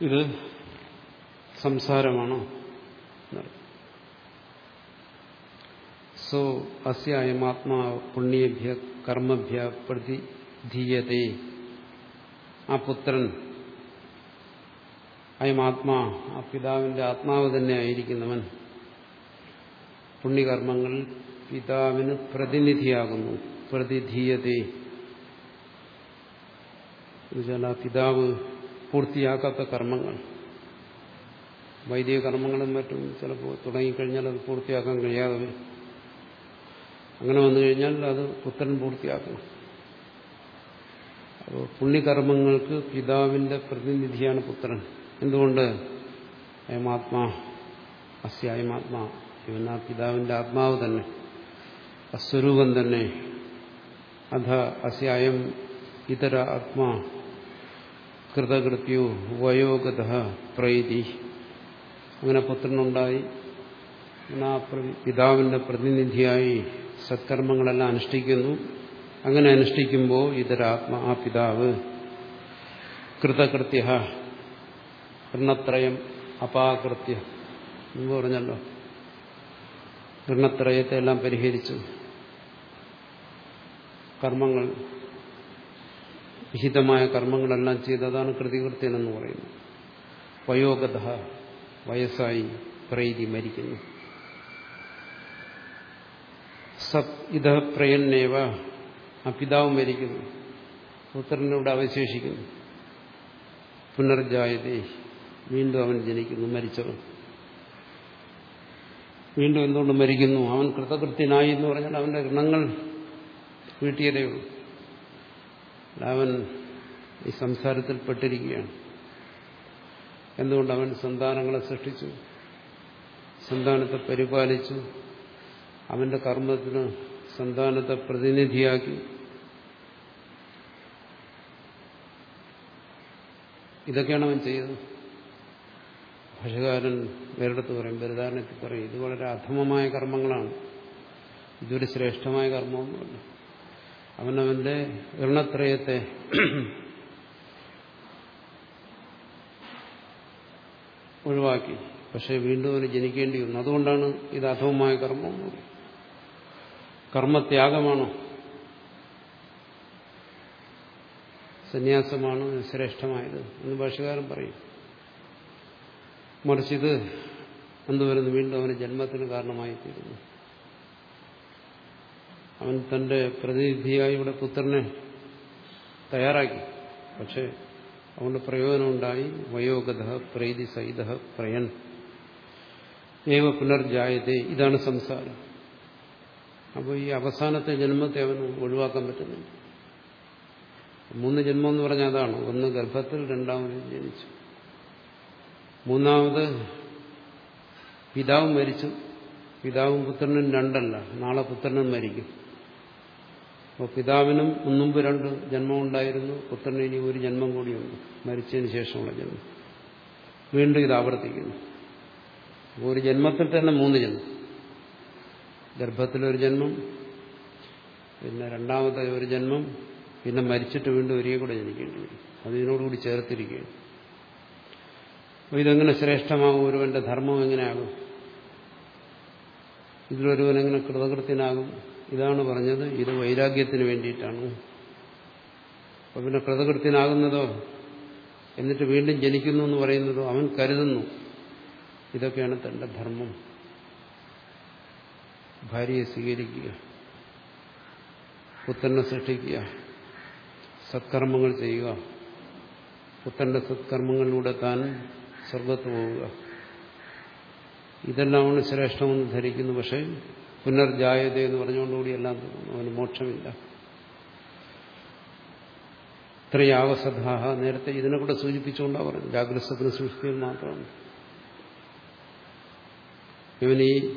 ഇത് സംസാരമാണോ? സോ അസ്യായമാത്മാ പുണ്യേഭ്യ കർമ്മഭ്യ പ്രതിധീയതേ ആ പുത്രൻ അയം ആത്മാ ആ പിതാവിന്റെ ആത്മാവ് തന്നെ ആയിരിക്കുന്നവൻ. പുണ്യകർമ്മങ്ങളിൽ പിതാവിന് പ്രതിനിധിയാകുന്നു. പ്രതിധീയതേ. എന്നുവെച്ചാൽ ആ പിതാവ് പൂർത്തിയാക്കാത്ത കർമ്മങ്ങൾ. വൈദിക കർമ്മങ്ങളും മറ്റും ചിലപ്പോൾ തുടങ്ങിക്കഴിഞ്ഞാൽ അത് പൂർത്തിയാക്കാൻ കഴിയാതെ അങ്ങനെ വന്നു കഴിഞ്ഞാൽ അത് പുത്രൻ പൂർത്തിയാക്കണം അപ്പോൾ പുണ്യകർമ്മങ്ങൾക്ക് പിതാവിന്റെ പ്രതിനിധിയാണ് പുത്രൻ. എന്തുകൊണ്ട്? അയമാത്മാ അസ്യ അയമാത്മാ ഇവൻ ആ പിതാവിന്റെ ആത്മാവ് തന്നെ. അസ്വരൂപം തന്നെ. അധ അസ്യായം ഇതര ആത്മാ. കൃതകൃത്യോ വയോഗത പ്രൈതി. അങ്ങനെ പുത്രനുണ്ടായി. പിതാവിന്റെ പ്രതിനിധിയായി സത്കർമ്മങ്ങളെല്ലാം അനുഷ്ഠിക്കുന്നു. അങ്ങനെ അനുഷ്ഠിക്കുമ്പോൾ ഇതരാത്മ ആ പിതാവ് കൃതകൃത്യ ഋണത്രയം അപാകൃത്യ എന്ന് പറഞ്ഞല്ലോ. ഋണത്രയത്തെ എല്ലാം പരിഹരിച്ചു. കർമ്മങ്ങൾ വിഹിതമായ കർമ്മങ്ങളെല്ലാം ചെയ്തതാണ് കൃതികൃത്യൻ എന്ന് പറയുന്നത്. വയോഗത വയസ്സായി പ്രൈതി മരിക്കുന്നു. സത് ഇത പ്രയന്നേവ ആ പിതാവ് മരിക്കുന്നു. പുത്രനിവിടെ അവശേഷിക്കുന്നു. പുനർജായതേ വീണ്ടും അവൻ ജനിക്കുന്നു മരിച്ചവൻ. വീണ്ടും എന്തുകൊണ്ട് മരിക്കുന്നു? അവൻ കൃതകൃത്യനായി എന്ന് പറഞ്ഞാൽ അവന്റെ ഋണങ്ങൾ വീട്ടിയതേ ഉള്ളൂ. അവൻ ഈ സംസാരത്തിൽ പെട്ടിരിക്കുകയാണ്. എന്തുകൊണ്ട് അവൻ സന്താനങ്ങളെ സൃഷ്ടിച്ചു? സന്താനത്തെ പരിപാലിച്ചു? അവന്റെ കർമ്മത്തിന് സന്താനത്തെ പ്രതിനിധിയാക്കി? ഇതൊക്കെയാണ് അവൻ ചെയ്തത്. ഭാഷകാരൻ വേറെടുത്ത് പറയും ബലിദാനത്തിൽ പറയും ഇത് വളരെ അധമമായ കർമ്മങ്ങളാണ്. ഇതൊരു ശ്രേഷ്ഠമായ കർമ്മമൊന്നുമല്ല അവനവന്റെ എണ്ണത്രയത്തെ ഒഴിവാക്കി. പക്ഷെ വീണ്ടും അവന് ജനിക്കേണ്ടി വന്നു. അതുകൊണ്ടാണ് ഇത് അധമമായ കർമ്മം കർമ്മത്യാഗമാണോ? സന്യാസമാണ്? ശ്രേഷ്ഠമായത് എന്ന് ഭാഷകാരൻ പറയും. മറിച്ചിത് എന്തുവരുന്നു വീണ്ടും അവന് ജന്മത്തിന് കാരണമായി തീരുന്നു അവൻ തന്റെ പ്രതിനിധിയായി ഇവിടെ പുത്രനെ തയ്യാറാക്കി. പക്ഷെ അതുകൊണ്ട് പ്രയോജനമുണ്ടായി. വയോഗത പ്രൈതി സൈത പ്രയൻ ഏവ പുനർജായതേ. ഇതാണ് സംസാരം. അപ്പോൾ ഈ അവസാനത്തെ ജന്മത്തെ അവന് ഒഴിവാക്കാൻ പറ്റുന്നില്ല. മൂന്ന് ജന്മം എന്ന് പറഞ്ഞാൽ അതാണ്. ഒന്ന് ഗർഭത്തിൽ രണ്ടാമത് ജനിച്ചു. മൂന്നാമത് പിതാവും മരിച്ചു. പിതാവും പുത്രനും രണ്ടല്ല. നാളെ പുത്രനും മരിക്കും. അപ്പോൾ പിതാവിനും മുൻപ് രണ്ട് ജന്മം ഉണ്ടായിരുന്നു. പുത്രന് ഇനി ഒരു ജന്മം കൂടിയുണ്ട്. മരിച്ചതിന് ശേഷമുള്ള ജന്മം. വീണ്ടും ഇത് ആവർത്തിക്കുന്നു. ഒരു ജന്മത്തിൽ തന്നെ മൂന്ന് ജന്മം. ഗർഭത്തിലൊരു ജന്മം പിന്നെ രണ്ടാമത്തെ ഒരു ജന്മം പിന്നെ മരിച്ചിട്ട് വീണ്ടും ഒരേ കൂടെ ജനിക്കേണ്ടി വരും. അത് ഇതിനോടുകൂടി ചേർത്തിരിക്കുകയാണ്. അപ്പോൾ ഇതെങ്ങനെ ശ്രേഷ്ഠമാകും? ഒരുവന്റെ ധർമ്മം എങ്ങനെയാകും? ഇതിലൊരുവൻ എങ്ങനെ കൃതകൃത്യനാകും? ഇതാണ് പറഞ്ഞത്. ഇത് വൈരാഗ്യത്തിന് വേണ്ടിയിട്ടാണ്. അപ്പൊ പിന്നെ കൃതകൃത്യനാകുന്നതോ എന്നിട്ട് വീണ്ടും ജനിക്കുന്നു എന്ന് പറയുന്നതോ അവൻ കരുതുന്നു. ഇതൊക്കെയാണ് തന്റെ ധർമ്മം. ഭാര്യയെ സ്വീകരിക്കുക. പുത്രനെ സൃഷ്ടിക്കുക. സത്കർമ്മങ്ങൾ ചെയ്യുക. പുത്രന്റെ സത്കർമ്മങ്ങളിലൂടെ താൻ സ്വർഗത്ത് പോവുക. ഇതെല്ലാമാണ് ശ്രേഷ്ഠമെന്ന് ധരിക്കുന്നു. പക്ഷെ പുനർജായത എന്ന് പറഞ്ഞുകൊണ്ടുകൂടി എല്ലാം അവന് മോക്ഷമില്ല. ത്രയാവസധാഹ നേരത്തെ ഇതിനെ കൂടെ സൂചിപ്പിച്ചുകൊണ്ടാണ് പറഞ്ഞു ജാഗ്രസ്വപ്ന സൃഷ്ടിയിൽ മാത്രമാണ്. ഇവൻ ഈ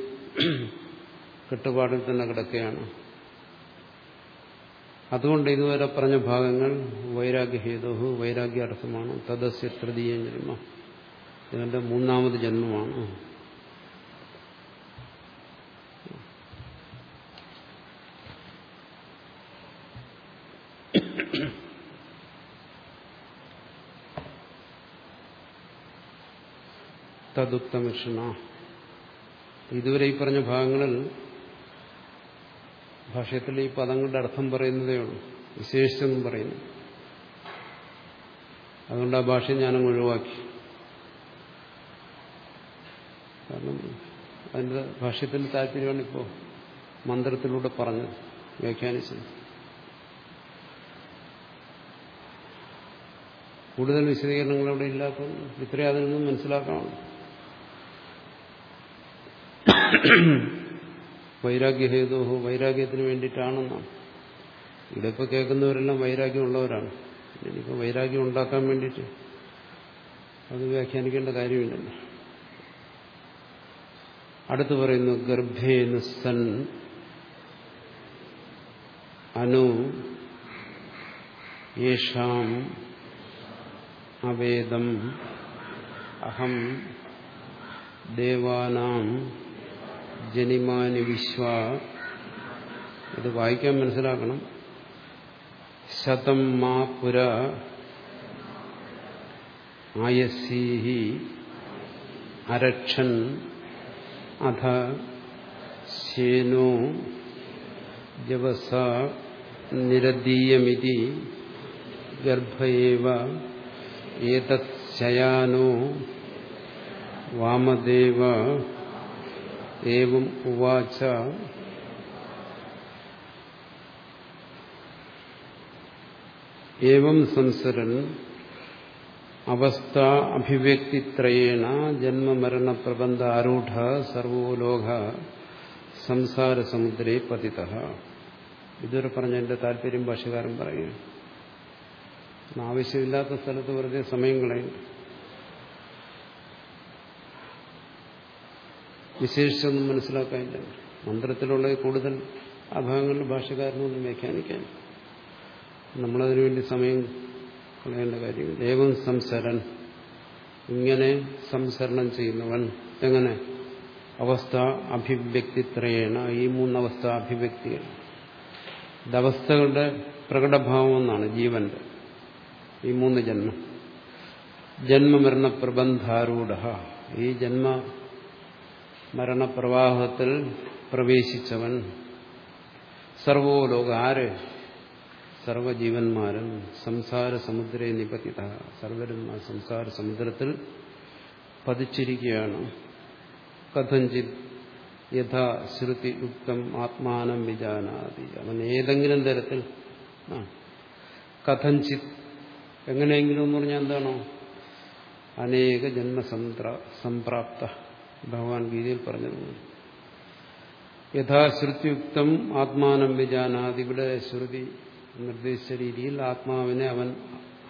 കെട്ടുപാടിൽ തന്നെ കിടക്കുകയാണ്. അതുകൊണ്ട് ഇതുവരെ പറഞ്ഞ ഭാഗങ്ങൾ വൈരാഗ്യഹേതുഹു വൈരാഗ്യ അർത്ഥമാണ് തദസ്യ തൃതീയ ജന്മ. ഇവന്റെ മൂന്നാമത് ജന്മമാണ്. തദുക്തമിഷണ ഇതുവരെ ഈ പറഞ്ഞ ഭാഗങ്ങളിൽ ഭാഷ്യത്തിൽ ഈ പദങ്ങളുടെ അർത്ഥം പറയുന്നതേ ഉള്ളൂ. വിശേഷിച്ചൊന്നും പറയുന്നു അതുകൊണ്ട് ആ ഭാഷ ഞാനങ്ങ് ഒഴിവാക്കി. കാരണം അതിന്റെ ഭാഷ്യത്തിന്റെ താല്പര്യമാണ് ഇപ്പോൾ മന്ത്രത്തിലൂടെ പറഞ്ഞത് വ്യാഖ്യാനിച്ചത്. കൂടുതൽ വിശദീകരണങ്ങൾ അവിടെ ഇല്ലാത്തത് ഇത്രയും അതിൽ നിന്നും മനസ്സിലാക്കാമാണ് വൈരാഗ്യഹേതു വൈരാഗ്യത്തിന് വേണ്ടിയിട്ടാണെന്നാണ്. ഇവിടെ ഇപ്പോൾ കേൾക്കുന്നവരെല്ലാം വൈരാഗ്യമുള്ളവരാണ്. ഇനിയിപ്പോൾ വൈരാഗ്യം ഉണ്ടാക്കാൻ വേണ്ടിയിട്ട് അത് വ്യാഖ്യാനിക്കേണ്ട കാര്യമില്ലല്ലോ. അടുത്ത് പറയുന്നു ഗർഭേന സൻ അനു യേഷാം അവേദം അഹം ദേവാനാം ജനിമാനി വിശ്വ. ഇത് വായിക്കാൻ മനസ്സിലാക്കണം. ശതം മാ പുര ആയസീഹി അരക്ഷൻ അധ ശേനോ ജവസ നിരദീയമിതി ഗർഭയേവ ഏതത് ശയാനോ വാമദേവ ഏവം ഉവാച ഏവം സംസരൻ അവസ്ഥ അഭിവ്യക്തിത്രയേണ ജന്മമരണ പ്രബന്ധ ആരൂഢ സർവോലോക സംസാരസമുദ്രേ സംസാര സമുദ്രേ പതിത ഇതുവരെ പറഞ്ഞ എന്റെ താല്പര്യം ഭാഷകാരൻ പറയുന്നു ആവശ്യമില്ലാത്ത സ്ഥലത്ത് വെറുതെ സമയം കളയുന്നു. വിശേഷിച്ചൊന്നും മനസ്സിലാക്കാനില്ല. മന്ത്രത്തിലുള്ള കൂടുതൽ ആ ഭാഗങ്ങളിൽ ഭാഷകാരനൊന്നും വ്യാഖ്യാനിക്കാൻ നമ്മളതിനു വേണ്ടി സമയം കളയേണ്ട കാര്യമില്ല. ഏവം സംസരൻ. ഇങ്ങനെ സംസരണം ചെയ്യുന്നവൻ എങ്ങനെ? അവസ്ഥ അഭിവ്യക്തിത്രയേണ. ഈ മൂന്നവസ്ഥ അഭിവ്യക്തികൾ. ഇതവസ്ഥകളുടെ പ്രകടഭാവം എന്നാണ് ജീവന്റെ. ഈ മൂന്ന് ജന്മം. ജന്മമരണ പ്രബന്ധാരൂഢ ഈ ജന്മ മരണപ്രവാഹത്തിൽ പ്രവേശിച്ചവൻ സർവോലോക ആര് സർവജീവന്മാരും സംസാര സമുദ്രേ നിപതിത സർവരും ആ സംസാര സമുദ്രത്തിൽ പതിച്ചിരിക്കുകയാണ്. കഥഞ്ചിത് യഥാ ശ്രുതി യുക്തം ആത്മാനം വിജാനാതി. അവൻ ഏതെങ്കിലും തരത്തിൽ കഥഞ്ചിത് എങ്ങനെയെങ്കിലും എന്ന് പറഞ്ഞാൽ എന്താണോ? അനേക ജന്മസംപ്രാപ്ത സംപ്രാപ്ത ഭഗവാൻ ഗീതയിൽ പറഞ്ഞത് യഥാശ്രുതിയുക്തം ആത്മാനം വിജാനാതി ഇവിടെ ശ്രുതി നിർദ്ദേശിച്ച രീതിയിൽ ആത്മാവിനെ അവൻ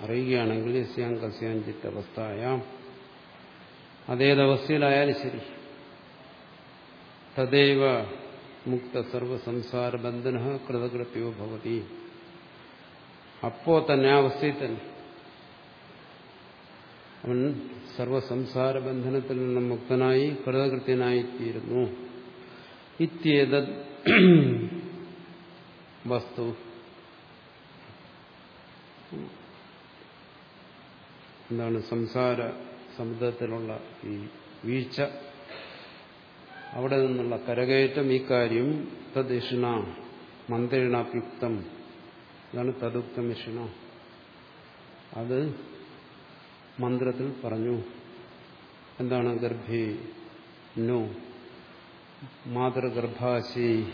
അറിയുകയാണെങ്കിൽ യസ്യാം കസ്യാം ചിത്തവസ്ഥയാം. അതേതവസ്ഥയിലായാലും ശരി. തദൈവ മുക്ത സർവസംസാര ബന്ധന കൃതകൃത്യോ ഭവതി. അപ്പോ തന്നെ ആ അവസ്ഥയിൽ തന്നെ. അവൻ സർവസംസാര ബന്ധനത്തിൽ നിന്നും മുക്തനായി കൃതകൃത്യനായിത്തീരുന്നു. ഇത്യേത വസ്തു. എന്താണ് സംസാര സമുദ്രത്തിലുള്ള ഈ വീഴ്ച? അവിടെ നിന്നുള്ള കരകയറ്റം ഈ കാര്യം തദ്ഷിണ മന്ത്രിണാപ്യുക്തം. ഇതാണ് തദുക്തം ഇഷിണ അത് മന്ത്രത്തിൽ പറഞ്ഞു എന്താണ് ഗർഭേ? നോ. മാതൃഗർഭാശി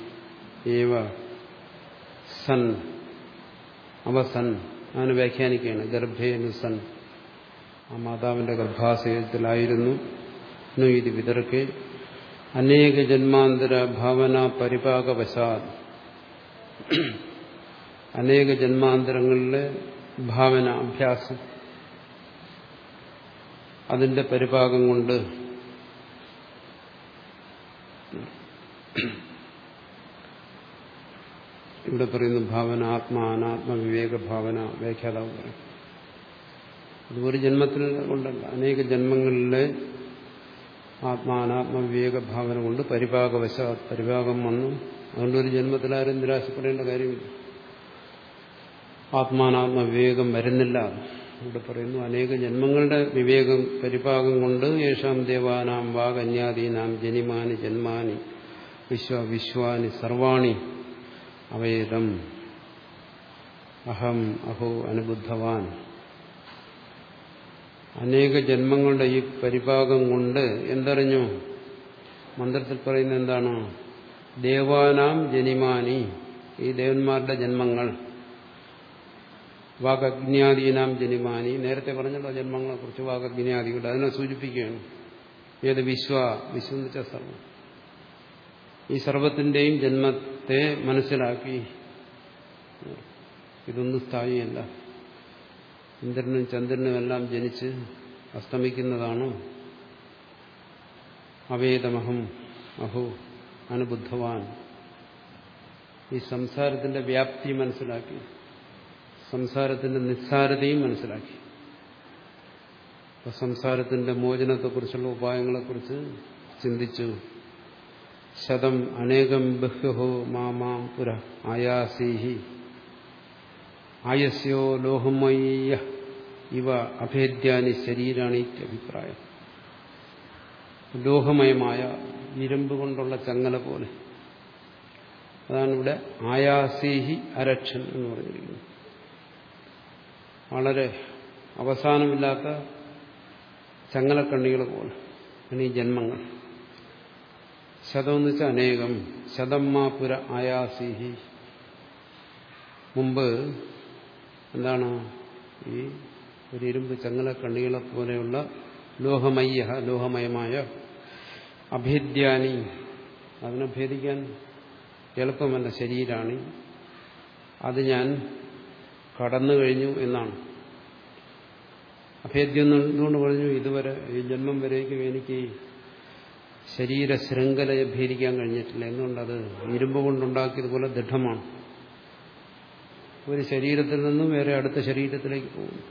ഏവ സൻ. അവസൻ അവന് വ്യാഖ്യാനിക്കുകയാണ്. ഗർഭേനു സൻ. ആ മാതാവിന്റെ ഗർഭാശയത്തിലായിരുന്നു. നു ഇത് വിതർക്കെ അനേക ജന്മാന്തര ഭാവന പരിപാകവശാൽ. അനേക ജന്മാന്തരങ്ങളിലെ ഭാവന അഭ്യാസം. അതിന്റെ പരിഭാഗം കൊണ്ട് ഇവിടെ പറയുന്ന ഭാവന ആത്മാ അനാത്മ വിവേക ഭാവന വ്യാഖ്യാതാവ് പറയും. അത് ഒരു ജന്മത്തിൽ കൊണ്ടല്ല. അനേക ജന്മങ്ങളിലെ ആത്മാനാത്മ വിവേക ഭാവന കൊണ്ട് പരിഭാഗവശ പരിഭാഗം വന്നു. അതുകൊണ്ട് ഒരു ജന്മത്തിൽ ആരും നിരാശപ്പെടേണ്ട കാര്യമില്ല. ആത്മാനാത്മ വിവേകം വരുന്നില്ല. ഇവിടെ പറയുന്നു അനേക ജന്മങ്ങളുടെ വിവേകം പരിഭാഗം കൊണ്ട് യേശാം ദേവാനാം വാഗന്യാദീനാം ജനിമാനി ജന്മാനി വിശ്വ വിശ്വാനി സർവാണി അവേദം അഹം അഹോ അനുബുദ്ധവാൻ. അനേക ജന്മങ്ങളുടെ ഈ പരിഭാഗം കൊണ്ട് എന്തറിഞ്ഞു? മന്ത്രത്തിൽ പറയുന്നത് എന്താണ്? ദേവാനാം ജനിമാനി. ഈ ദേവന്മാരുടെ ജന്മങ്ങൾ. വാഗജ്ഞാദീനാം ജനിമാനി. നേരത്തെ പറഞ്ഞല്ലോ ജന്മങ്ങളെ കുറിച്ച് വാഗജ്ഞാദികളുടെ അതിനെ സൂചിപ്പിക്കുകയാണ്. ഏത് വിശ്വ വിശ്വം വെച്ചാൽ സർവം. ഈ സർവത്തിന്റെയും ജന്മത്തെ മനസ്സിലാക്കി. ഇതൊന്നും സ്ഥായിയല്ല. ഇന്ദ്രനും ചന്ദ്രനും എല്ലാം ജനിച്ച് അസ്തമിക്കുന്നതാണോ അവേദമഹം അഹോ അനുബുദ്ധവാൻ. ഈ സംസാരത്തിന്റെ വ്യാപ്തി മനസ്സിലാക്കി. സംസാരത്തിന്റെ നിസ്സാരതയും മനസ്സിലാക്കി. സംസാരത്തിന്റെ മോചനത്തെക്കുറിച്ചുള്ള ഉപായങ്ങളെക്കുറിച്ച് ചിന്തിച്ചു. ശതം അനേകം ബഹ്യഹോ മാമാം പുര ആയാസീഹി. ആയസ്യോ ലോഹമയ്യ. ഇവ അഭേദ്യാനി ശരീരാണി അഭിപ്രായം ലോഹമയമായ ഇരുമ്പ് കൊണ്ടുള്ള ചങ്ങല പോലെ. അതാണ് ഇവിടെ ആയാസീഹി അരക്ഷൻ എന്ന് പറഞ്ഞിരിക്കുന്നത്. വളരെ അവസാനമില്ലാത്ത ചങ്ങലക്കണ്ണികൾ പോലെ. ഇനി ജന്മങ്ങൾ. ശതം എന്ന് വെച്ചാൽ അനേകം. ശതം മാപുര ആയാസിഹി. മുമ്പ് എന്താണ്? ഈ ഒരു ഇരുമ്പ് ചങ്ങലക്കണ്ണികളെ പോലെയുള്ള ലോഹമയ്യ ലോഹമയമായ അഭേദ്യാനി അതിനെ ഭേദിക്കാൻ എളുപ്പമല്ല ശരീരാണി. അത് ഞാൻ കടന്നു കഴിഞ്ഞു എന്നാണ്. അഭേദ്യം എന്തുകൊണ്ട് പറഞ്ഞു? ഇതുവരെ ഈ ജന്മം വരേക്കും എനിക്ക് ശരീര ശൃംഖലയെ ഭേദിക്കാൻ കഴിഞ്ഞിട്ടില്ല. എന്തുകൊണ്ടത്? ഇരുമ്പ് കൊണ്ടുണ്ടാക്കിയതുപോലെ ദൃഢമാണ്. ഒരു ശരീരത്തിൽ നിന്നും വേറെ അടുത്ത ശരീരത്തിലേക്ക് പോകുന്നു.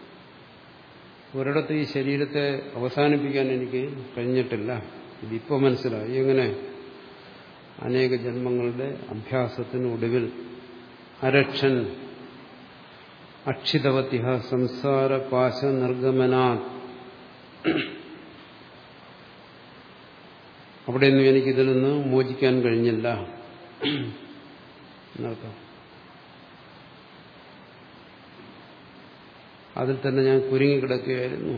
ഒരിടത്ത് ഈ ശരീരത്തെ അവസാനിപ്പിക്കാൻ എനിക്ക് കഴിഞ്ഞിട്ടില്ല. ഇതിപ്പോ മനസ്സിലായി. എങ്ങനെ? അനേക ജന്മങ്ങളുടെ അഭ്യാസത്തിനൊടുവിൽ അരക്ഷൻ അക്ഷിതവതിഹ സംസാര പാശ നിർഗമനാ അവിടെയൊന്നും എനിക്കിതിൽ നിന്ന് മോചിക്കാൻ കഴിഞ്ഞില്ല. അതിൽ തന്നെ ഞാൻ കുരുങ്ങിക്കിടക്കുകയായിരുന്നു.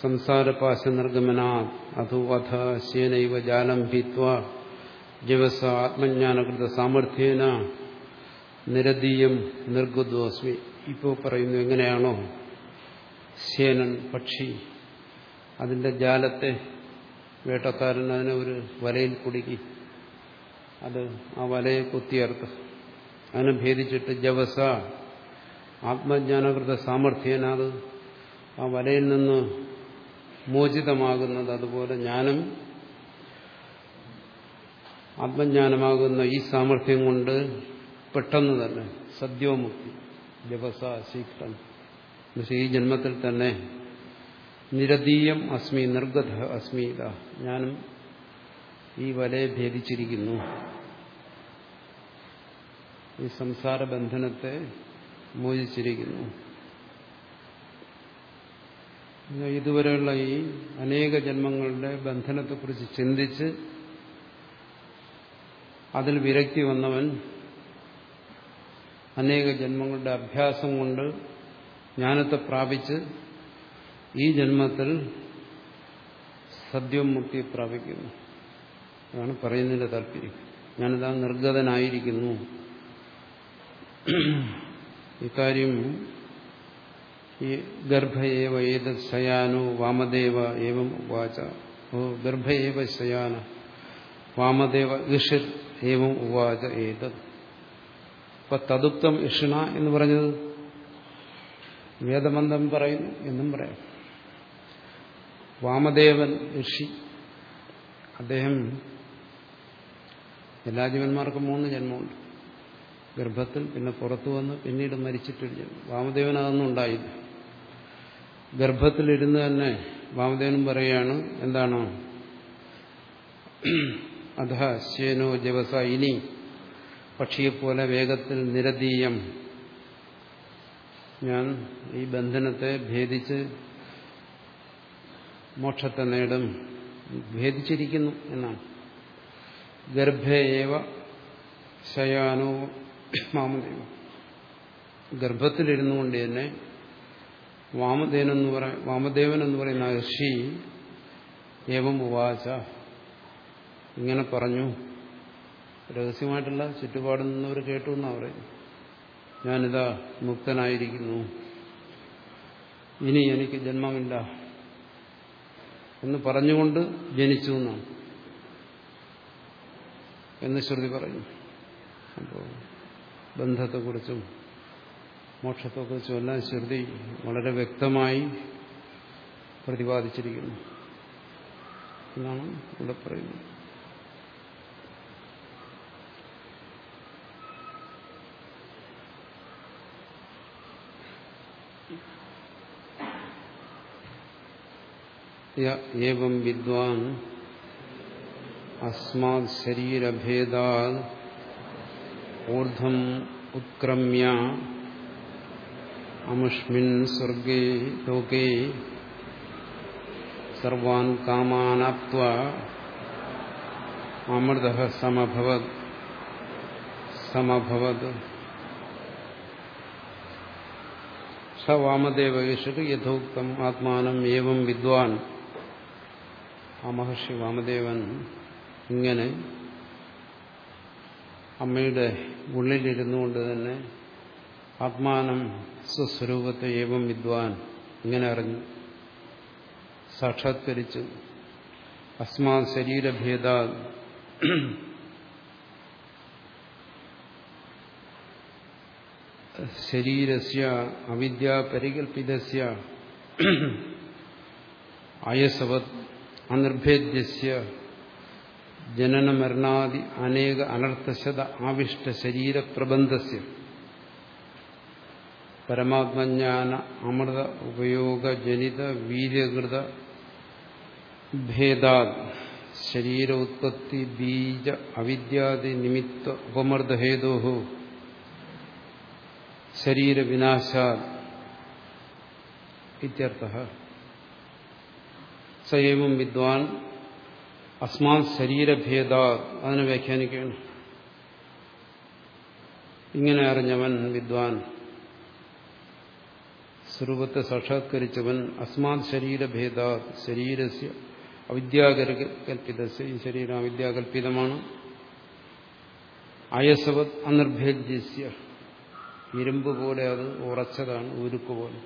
സംസാരപാശ നിർഗമനാ അധുവധ ശേനൈവ ജാലം ഭിത്വ ജവസ ആത്മജ്ഞാനകൃത സാമർഥ്യേന. നിരതീയം നിർഗുദ്വസ്മി. ഇപ്പോൾ പറയുന്നു എങ്ങനെയാണോ സേനൻ പക്ഷി അതിന്റെ ജാലത്തെ വേട്ടക്കാരൻ അതിനെ ഒരു വലയിൽ കുടുക്കി അത് ആ വലയെ കുത്തിയർത്ത്. അതിനെ ഭേദിച്ചിട്ട് ജവസ ആത്മജ്ഞാനകൃത സാമർഥ്യേന അത് ആ വലയിൽ നിന്ന് മോചിതമാകുന്നത് അതുപോലെ ജ്ഞാനം ആത്മജ്ഞാനമാകുന്ന ഈ സാമർഥ്യം കൊണ്ട് പെട്ടെന്ന് തന്നെ സദ്യോമുക്തി ജപസ ശീഘ്രം. ഈ ജന്മത്തിൽ തന്നെ നിരതീയം അസ്മി നിർഗത അസ്മീത ഞാനും ഈ വലയെ ഭേദിച്ചിരിക്കുന്നു. ഈ സംസാര ബന്ധനത്തെ മോചിച്ചിരിക്കുന്നു. ഇതുവരെയുള്ള ഈ അനേക ജന്മങ്ങളുടെ ബന്ധനത്തെക്കുറിച്ച് ചിന്തിച്ച് അതിൽ വിരക്തി വന്നവൻ അനേക ജന്മങ്ങളുടെ അഭ്യാസം കൊണ്ട് ജ്ഞാനത്തെ പ്രാപിച്ച് ഈ ജന്മത്തിൽ സദ്യോമുക്തി പ്രാപിക്കുന്നു. അതാണ് പറയുന്നതിന്റെ താല്പര്യം. ഞാനിതാ നിർഗതനായിരിക്കുന്നു. ഇക്കാര്യം ഈ ഗർഭയേവ ഏത് ശയാനോ വാമദേവ ഏവം ഉവാച. ഓ ഗർഭയേവ ശയാന വാമദേവ ഇഷിർ ഏവം ഉവാച ഏതത്. ഇപ്പൊ തതുപ്തം ഇഷിണ എന്ന് പറഞ്ഞത് വേദമന്ദം പറയുന്നു എന്നും പറയാം. വാമദേവൻ ഋഷി. അദ്ദേഹം എല്ലാ ജീവന്മാർക്കും മൂന്ന് ജന്മമുണ്ട്. ഗർഭത്തിൽ പിന്നെ പുറത്തു വന്ന് പിന്നീട് മരിച്ചിട്ടൊരു ജന്മം. വാമദേവൻ അതൊന്നും ഉണ്ടായില്ല. ഗർഭത്തിലിരുന്ന് തന്നെ വാമദേവനും പറയുകയാണ് എന്താണോ? അധ ശേനോ ജവസ ഇനി പക്ഷിയെപ്പോലെ വേഗത്തിൽ നിരതീയം. ഞാൻ ഈ ബന്ധനത്തെ ഭേദിച്ച് മോക്ഷത്തെ നേടും. ഭേദിച്ചിരിക്കുന്നു എന്നാണ്. ഗർഭേവ ശയാനോ മാമദേവ. ഗർഭത്തിലിരുന്നു കൊണ്ട് തന്നെ വാമദേവൻ എന്ന് വാമദേവൻ എന്ന് പറയുന്ന ഋഷി ഏവം ഉവാച ഇങ്ങനെ പറഞ്ഞു. രഹസ്യമായിട്ടുള്ള ചുറ്റുപാടിൽ നിന്നവർ കേട്ടു എന്നാ പറയുന്നു ഞാനിതാ മുക്തനായിരിക്കുന്നു. ഇനി എനിക്ക് ജന്മമില്ല എന്ന് പറഞ്ഞുകൊണ്ട് ജനിച്ചു എന്നാണ്. എന്ന് ശ്രുതി പറയുന്നു. അപ്പോൾ ബന്ധത്തെക്കുറിച്ചും മോക്ഷത്തെക്കുറിച്ചും എല്ലാം ശ്രുതി വളരെ വ്യക്തമായി പ്രതിപാദിച്ചിരിക്കുന്നു. എന്നാണ് ഇവിടെ പറയുന്നത്. ഏവം വിദ്വാൻ അസ്മാത് ശരീരഭേദാത് ഊർധം ഉത്ക്രമ്യ അമുഷ്മിൻ സ്വർഗേ ലോകേ സർവാൻ കാമാനാപ്വ അമൃത സമഭവത് സമഭവത് സ വാമദേവേഷു യഥോക്തം ആത്മാനം ഏവം വിദ്വാൻ ആ മഹർഷി വാമദേവൻ ഇങ്ങനെ അമ്മയുടെ ഉള്ളിലിരുന്നു കൊണ്ട് തന്നെ ആത്മാനം സ്വസ്വരൂപത്തെ ഏവം വിദ്വാൻ ഇങ്ങനെ അറിഞ്ഞു. സാക്ഷാത്കരിച്ചു അസ്മാ ശരീരഭേദ ശരീരസ്യ അവിദ്യാപരികൽപ്പിതസ്യ അയസവത് അനിർഭേദ്യസ്യ ജനനമരണാദി അനേക അനർത്ഥശത ആവിഷ്ട ശരീരപ്രബന്ധസ്യ പരമാത്മജ്ഞാന അമൃത ഉപയോഗജനിത വീര്യകൃത ഭേദാ ശരീര ഉത്പത്തി ബീജ അവിദ്യാദി നിമിത്ത ഉപമർദ്ദഹേതോ ശരീരവിനാശാ ഇത്യർത്ഥ. സയവം വിദ്വാൻ അസ്മാൻ ശരീരഭേദ അതിനെ വ്യാഖ്യാനിക്കുകയാണ്. ഇങ്ങനെ അറിഞ്ഞവൻ വിദ്വാൻ സ്വരൂപത്തെ സാക്ഷാത്കരിച്ചവൻ അസ്മാത് ശരീരഭേദ ശരീരസ്യ അവിദ്യാകൽപിത ഈ ശരീരം അവിദ്യാകൽപ്പിതമാണ് അയസവത് അനിർഭേദ്യസ്യ. ഇരുമ്പ് പോലെ അത് ഉറച്ചതാണ് ഉരുക്ക് പോലെ.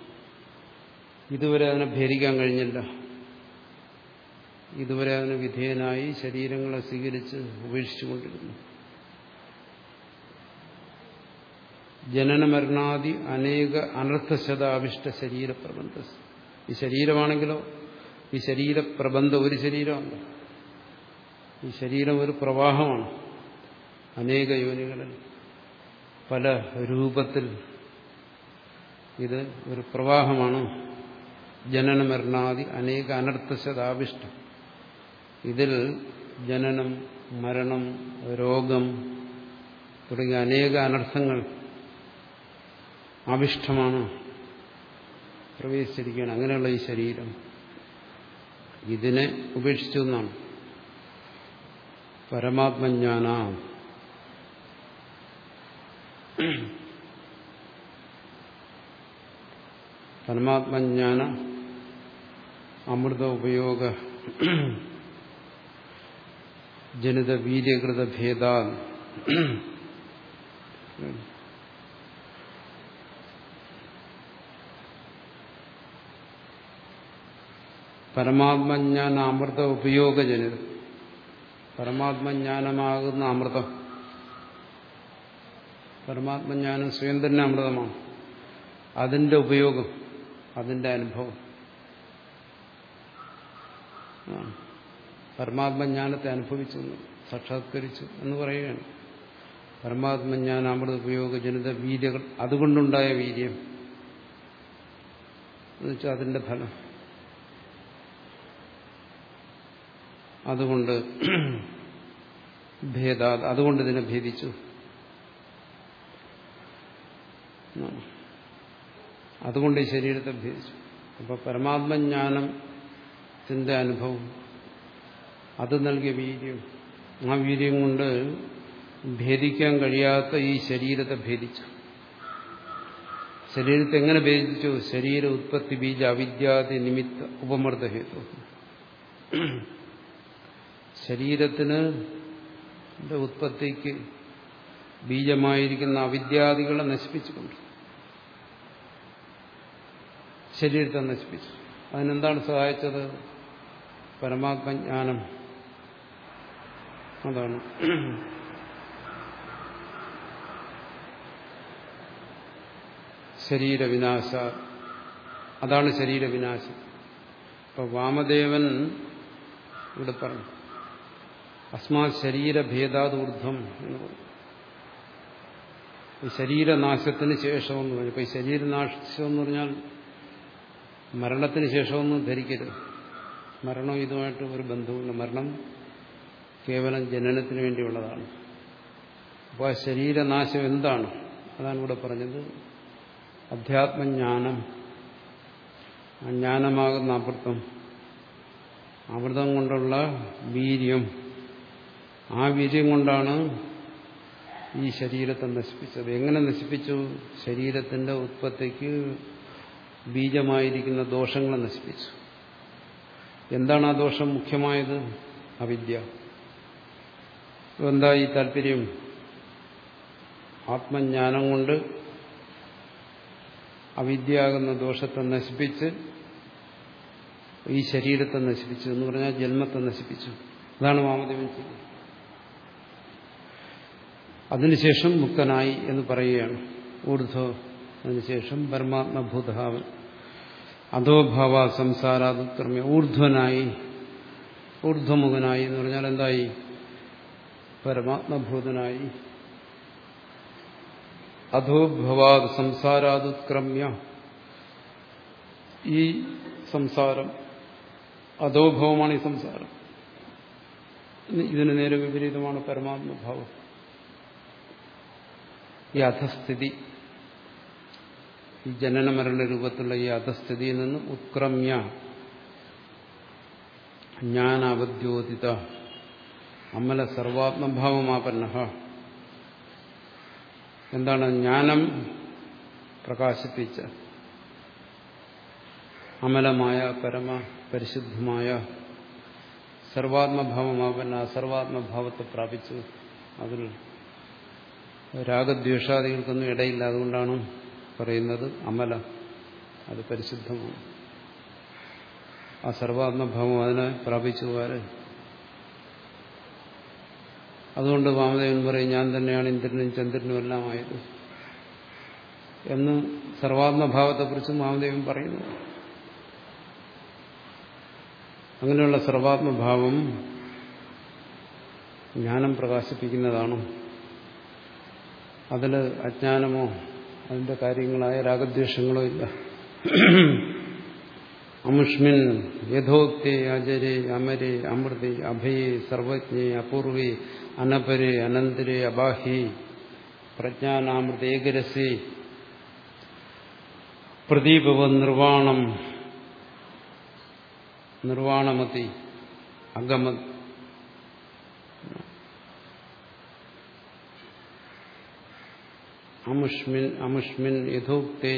ഇതുവരെ അതിനെ ഭേദിക്കാൻ കഴിഞ്ഞില്ല. ഇതുവരെ അതിന് വിധേയനായി ശരീരങ്ങളെ സ്വീകരിച്ച് ഉപേക്ഷിച്ചുകൊണ്ടിരുന്നു. ജനനമരണാദി അനേക അനർത്ഥശതാവിഷ്ട ശരീരപ്രബന്ധ. ഈ ശരീരമാണെങ്കിലോ? ഈ ശരീരപ്രബന്ധം ഒരു ശരീരമാണ്. ഈ ശരീരം ഒരു പ്രവാഹമാണ്. അനേക യോനികളിൽ പല രൂപത്തിൽ ഇത് ഒരു പ്രവാഹമാണ്. ജനനമരണാദി അനേക അനർത്ഥശതാവിഷ്ടം. ഇതിൽ ജനനം മരണം രോഗം തുടങ്ങിയ അനേക അനർത്ഥങ്ങൾ ആവിഷ്ടമാണ് പ്രവേശിച്ചിരിക്കുകയാണ്. അങ്ങനെയുള്ള ഈ ശരീരം ഇതിനെ ഉപേക്ഷിച്ചു എന്നാണ്. പരമാത്മജ്ഞാന. പരമാത്മജ്ഞാന അമൃത ഉപയോഗ ജനിത വീര്യകൃത ഭേദ പരമാത്മജ്ഞാന അമൃത ഉപയോഗജനിതം പരമാത്മജ്ഞാനമാകുന്ന അമൃതം. പരമാത്മജ്ഞാനം സ്വയം തന്നെ അമൃതമാണ്. അതിന്റെ ഉപയോഗം അതിന്റെ അനുഭവം. പരമാത്മജ്ഞാനത്തെ അനുഭവിച്ചു സാക്ഷാത്കരിച്ചു എന്ന് പറയുകയാണ്. പരമാത്മജ്ഞാന അമൃത ഉപയോഗ ജനിത വീര്യകൾ അതുകൊണ്ടുണ്ടായ വീര്യം. എന്നുവെച്ചാൽ അതിന്റെ ഫലം. അതുകൊണ്ട് ഭേദ അതുകൊണ്ട് ഇതിനെ ഭേദിച്ചു. അതുകൊണ്ട് ഈ ശരീരത്തെ ഭേദിച്ചു. അപ്പൊ പരമാത്മജ്ഞാനത്തിന്റെ അനുഭവം അത് നൽകിയ വീര്യം. ആ വീര്യം കൊണ്ട് ഭേദിക്കാൻ കഴിയാത്ത ഈ ശരീരത്തെ ഭേദിച്ചു. ശരീരത്തെ എങ്ങനെ ഭേദിച്ചു? ശരീര ഉത്പത്തി ബീജ അവിദ്യാദി നിമിത്ത ഉപമർദ്ദഹേതു ശരീരത്തിന് ഉത്പത്തിക്ക് ബീജമായിരിക്കുന്ന അവിദ്യാദികളെ നശിപ്പിച്ചുകൊണ്ട്. ശരീരത്തെ നശിപ്പിച്ചു. അതിനെന്താണ് സഹായിച്ചത്? പരമാത്മജ്ഞാനം. അതാണ്. ശരീരവിനാശ. അതാണ് ശരീരവിനാശം. ഇപ്പൊ വാമദേവൻ ഇവിടെ പറഞ്ഞു. അസ്മാ ശരീരഭേദാദൂർധ്വം എന്ന് പറഞ്ഞു. ഈ ശരീരനാശത്തിന് ശേഷമെന്ന് പറഞ്ഞു. ഇപ്പൊ ഈ ശരീരനാശം എന്ന് പറഞ്ഞാൽ മരണത്തിന് ശേഷമൊന്നും ധരിക്കരുത്. മരണം ഇതുമായിട്ട് ഒരു ബന്ധമുണ്ട് മരണം കേവലം ജനനത്തിന് വേണ്ടിയുള്ളതാണ്. അപ്പോൾ ആ ശരീരനാശം എന്താണ്? അതാണ് ഇവിടെ പറഞ്ഞത്. അധ്യാത്മജ്ഞാനം. ആ ജ്ഞാനമാകുന്ന അമൃതം. അമൃതം കൊണ്ടുള്ള വീര്യം. ആ വീര്യം കൊണ്ടാണ് ഈ ശരീരത്തെ നശിപ്പിച്ചത്. എങ്ങനെ നശിപ്പിച്ചു? ശരീരത്തിന്റെ ഉത്പത്തിക്ക് ബീജമായിരിക്കുന്ന ദോഷങ്ങളെ നശിപ്പിച്ചു. എന്താണ് ആ ദോഷം? മുഖ്യമായത് അവിദ്യ. എന്താ ഈ താല്പര്യം? ആത്മജ്ഞാനം കൊണ്ട് അവിദ്യയാകുന്ന ദോഷത്തെ നശിപ്പിച്ച് ഈ ശരീരത്തെ നശിപ്പിച്ചു എന്ന് പറഞ്ഞാൽ ജന്മത്തെ നശിപ്പിച്ചു. അതാണ് വാമദേവൻ ചെയ്തത്. അതിനുശേഷം മുക്തനായി എന്ന് പറയുകയാണ്. ഊർധ്വ അതിനുശേഷം പരമാത്മഭൂതാവൻ അധോഭാവ സംസാരാതുക്രമ്യ ഊർധ്വനായി ഊർധ്വമുഖനായി എന്ന് പറഞ്ഞാൽ എന്തായി? പരമാത്മഭൂതനായി അധോഭവാദ് സംസാരാതുക്രമ്യ ഈ സംസാരം അധോഭവമാണ് ഈ സംസാരം. ഇതിന് നേരെ വിപരീതമാണ് പരമാത്മഭാവം. ഈ അധസ്ഥിതി ഈ ജനനമരണ രൂപത്തിലുള്ള ഈ അധസ്ഥിതിയിൽ നിന്ന് ഉത്ക്രമ്യ ജ്ഞാനാവദ്യോതിത അമല സർവാത്മഭാവമാപന്ന. എന്താണ് ജ്ഞാനം പ്രകാശിപ്പിച്ച അമലമായ പരമ പരിശുദ്ധമായ സർവാത്മഭാവമാപന്ന സർവാത്മഭാവത്തെ പ്രാപിച്ചു അതിൽ രാഗദ്വേഷാദികൾക്കൊന്നും ഇടയില്ല. അതുകൊണ്ടാണ് പറയുന്നത് അമല. അത് പരിശുദ്ധമാണ്. ആ സർവാത്മഭാവം അതിനെ പ്രാപിച്ചു പോരെ അതുകൊണ്ട് വാമദേവൻ പറയും ഞാൻ തന്നെയാണ് ഇന്ദ്രനും ചന്ദ്രനും എല്ലാം ആയത്. എന്ന് സർവാത്മഭാവത്തെക്കുറിച്ചും വാമദേവൻ പറയുന്നു. അങ്ങനെയുള്ള സർവാത്മഭാവം ജ്ഞാനം പ്രകാശിപ്പിക്കുന്നതാണ്? അതിൽ അജ്ഞാനമോ അതിന്റെ കാര്യങ്ങളായ രാഗദ്വേഷങ്ങളോ ഇല്ല. അമുഷ്മിൻ യഥോക്തേ അജരേ അമരേ അമൃതേ അഭയേ സർവജ്ഞേ അപൂർവേ അനപരെ അനന്തരേ അബാഹി പ്രജ്ഞാനാമൃതേകരസേ പ്രദീപവ നിർവാണം നിർവാണമതി അഗമത് അമുഷ്മിൻ അമുഷ്മിൻ യഥോക്തേ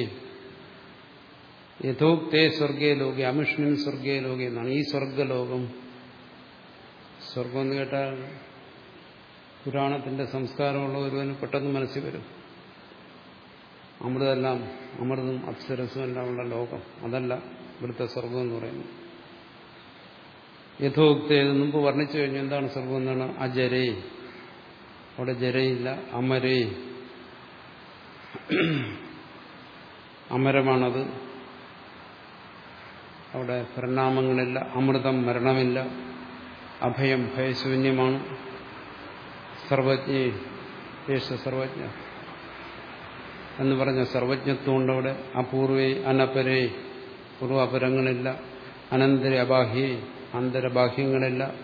യഥോക്തേ സ്വർഗേ ലോകെ അമുഷ്മിൻ സ്വർഗേ ലോകെ എന്നാണ് ഈ സ്വർഗലോകം. സ്വർഗം എന്ന് കേട്ടാൽ പുരാണത്തിന്റെ സംസ്കാരമുള്ള ഒരുവന് പെട്ടെന്ന് മനസ്സിൽ വരും. അമൃതെല്ലാം അമൃതും അപ്സരസും എല്ലാം ഉള്ള ലോകം. അതല്ല ഇവിടുത്തെ സ്വർഗം എന്ന് പറയുന്നത്. യഥോക്തേ മുമ്പ് വർണിച്ചു കഴിഞ്ഞു. എന്താണ് സ്വർഗം എന്നാണ്? അജരേ. അവിടെ ജരയില്ല അമരേ. അമരമാണത്. അവിടെ പരിണാമങ്ങളില്ല അമൃതം മരണമില്ല അഭയം ഭയശൂന്യമാണ്. സർവജ്ഞ യേശ സർവജ്ഞ. എന്ന് പറഞ്ഞ സർവജ്ഞത്വമുണ്ട് അവിടെ. അപൂർവേ അനപരേ പൂർവാപരങ്ങളില്ല. അനന്തര അബാഹ്യേ അന്തരബാഹ്യങ്ങളില്ല.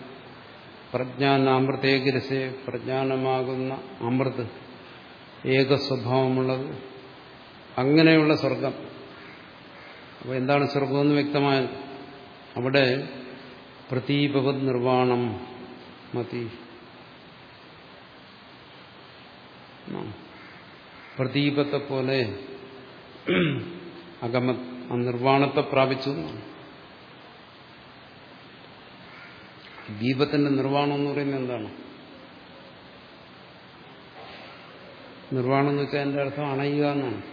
പ്രജ്ഞാനാമൃതേകരസേ പ്രജ്ഞാനമാകുന്ന അമൃത് ഏക സ്വഭാവമുള്ളത്. അങ്ങനെയുള്ള സ്വർഗം. അപ്പോൾ എന്താണ് സ്വർഗമെന്ന് വ്യക്തമായ അവിടെ പ്രതീപവത് നിർവാണം മതി. പ്രദീപത്തെ പോലെ അകമ നിർവാണത്തെ പ്രാപിച്ചു ദീപത്തിന്റെ നിർവാണം എന്ന് പറയുന്നത് എന്താണ്? നിർവാണം എന്ന് വെച്ചാൽ എന്റെ അർത്ഥം അണയുക എന്നാണ്.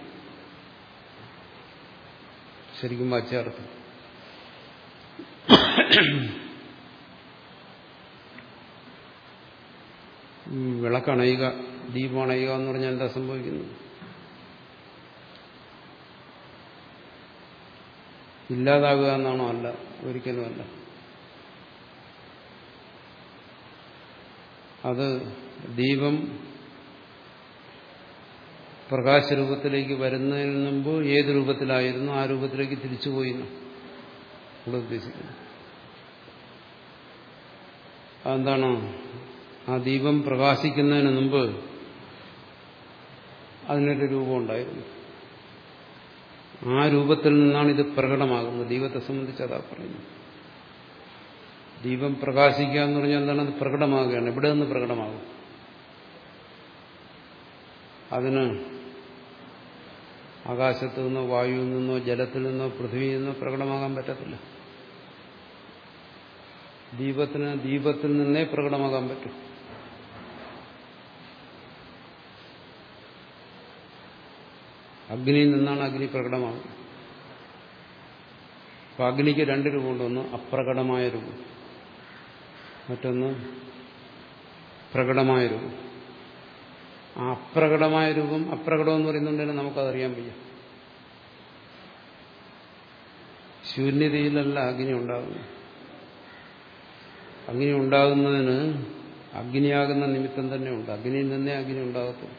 ശരിക്കും വാച്ചാർത്ഥം വിളക്കണയുക ദീപണയുക എന്ന് പറഞ്ഞാൽ എന്താ സംഭവിക്കുന്നു? ഇല്ലാതാകുക എന്നാണോ അല്ല ഒരിക്കലുമല്ല അത് ദീപം പ്രകാശരൂപത്തിലേക്ക് വരുന്നതിന് മുമ്പ് ഏത് രൂപത്തിലായിരുന്നു ആ രൂപത്തിലേക്ക് തിരിച്ചുപോയി ഇവിടെ ഉദ്ദേശിക്കുന്നു. അതെന്താണ്? ആ ദീപം പ്രകാശിക്കുന്നതിന് മുമ്പ് അതിനൊരു രൂപം ഉണ്ടായിരുന്നു. ആ രൂപത്തിൽ നിന്നാണ് ഇത് പ്രകടമാകുന്നത്. ദീപത്തെ സംബന്ധിച്ച് അതാ പറയുന്നത്. ദീപം പ്രകാശിക്കുക എന്ന് പറഞ്ഞാൽ എന്താണ്? അത് പ്രകടമാകുകയാണ്. എവിടെ നിന്ന് പ്രകടമാകും? അതിന് ആകാശത്തു നിന്നോ വായുവിൽ നിന്നോ ജലത്തിൽ നിന്നോ പൃഥ്വിയിൽ നിന്നോ പ്രകടമാകാൻ പറ്റത്തില്ല. ദീപത്തിന് ദീപത്തിൽ നിന്നേ പ്രകടമാകാൻ പറ്റും. അഗ്നിയിൽ നിന്നാണ് അഗ്നി പ്രകടമാകുന്നത്. അപ്പൊ അഗ്നിക്ക് രണ്ട് രൂപമുണ്ട്. ഒന്ന് അപ്രകടമായ രൂപം. മറ്റൊന്ന് പ്രകടമായ രൂപം. ആ അപ്രകടമായ രൂപം അപ്രകടം എന്ന് പറയുന്നുണ്ടെങ്കിൽ നമുക്കതറിയാൻ വയ്യ. ശൂന്യതയിലല്ല അഗ്നി ഉണ്ടാകുന്നത്. അഗ്നി ഉണ്ടാകുന്നതിന് അഗ്നിയാകുന്ന നിമിത്തം തന്നെ ഉണ്ട്. അഗ്നിയിൽ നിന്നേ അഗ്നി ഉണ്ടാകത്തുള്ളൂ.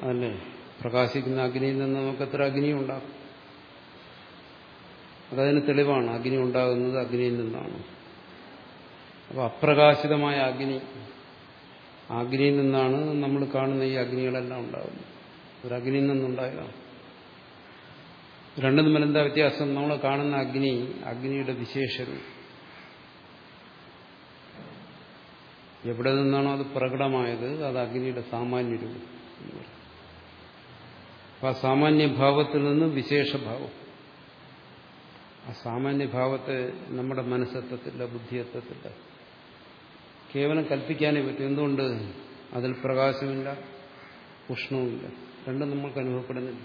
അതല്ലേ? പ്രകാശിക്കുന്ന അഗ്നിയിൽ നിന്ന് നമുക്ക് എത്ര അഗ്നി ഉണ്ടാകും. അതതിന് തെളിവാണ് അഗ്നി ഉണ്ടാകുന്നത് അഗ്നിയിൽ നിന്നാണ്. അപ്പോൾ അപ്രകാശിതമായ അഗ്നി അഗ്നിയിൽ നിന്നാണ് നമ്മൾ കാണുന്ന ഈ അഗ്നികളെല്ലാം ഉണ്ടാകുന്നത് ഒരു അഗ്നിയിൽ നിന്നുണ്ടായതാണ്. രണ്ടും തമ്മിൽ എന്താ വ്യത്യാസം? നമ്മൾ കാണുന്ന അഗ്നി അഗ്നിയുടെ വിശേഷരൂ എവിടെ നിന്നാണോ അത് പ്രകടമായത് അത് അഗ്നിയുടെ സാമാന്യ രൂപം അപ്പൊ ആ സാമാന്യഭാവത്തിൽ നിന്ന് വിശേഷഭാവം. ആ സാമാന്യഭാവത്തെ നമ്മുടെ മനസ്സെത്തത്തില്ല ബുദ്ധിയെത്തത്തില്ല. കേവലം കൽപ്പിക്കാനേ പറ്റും. എന്തുകൊണ്ട്? അതിൽ പ്രകാശമില്ല ഉഷ്ണവുമില്ല. രണ്ടും നമ്മൾക്ക് അനുഭവപ്പെടുന്നില്ല.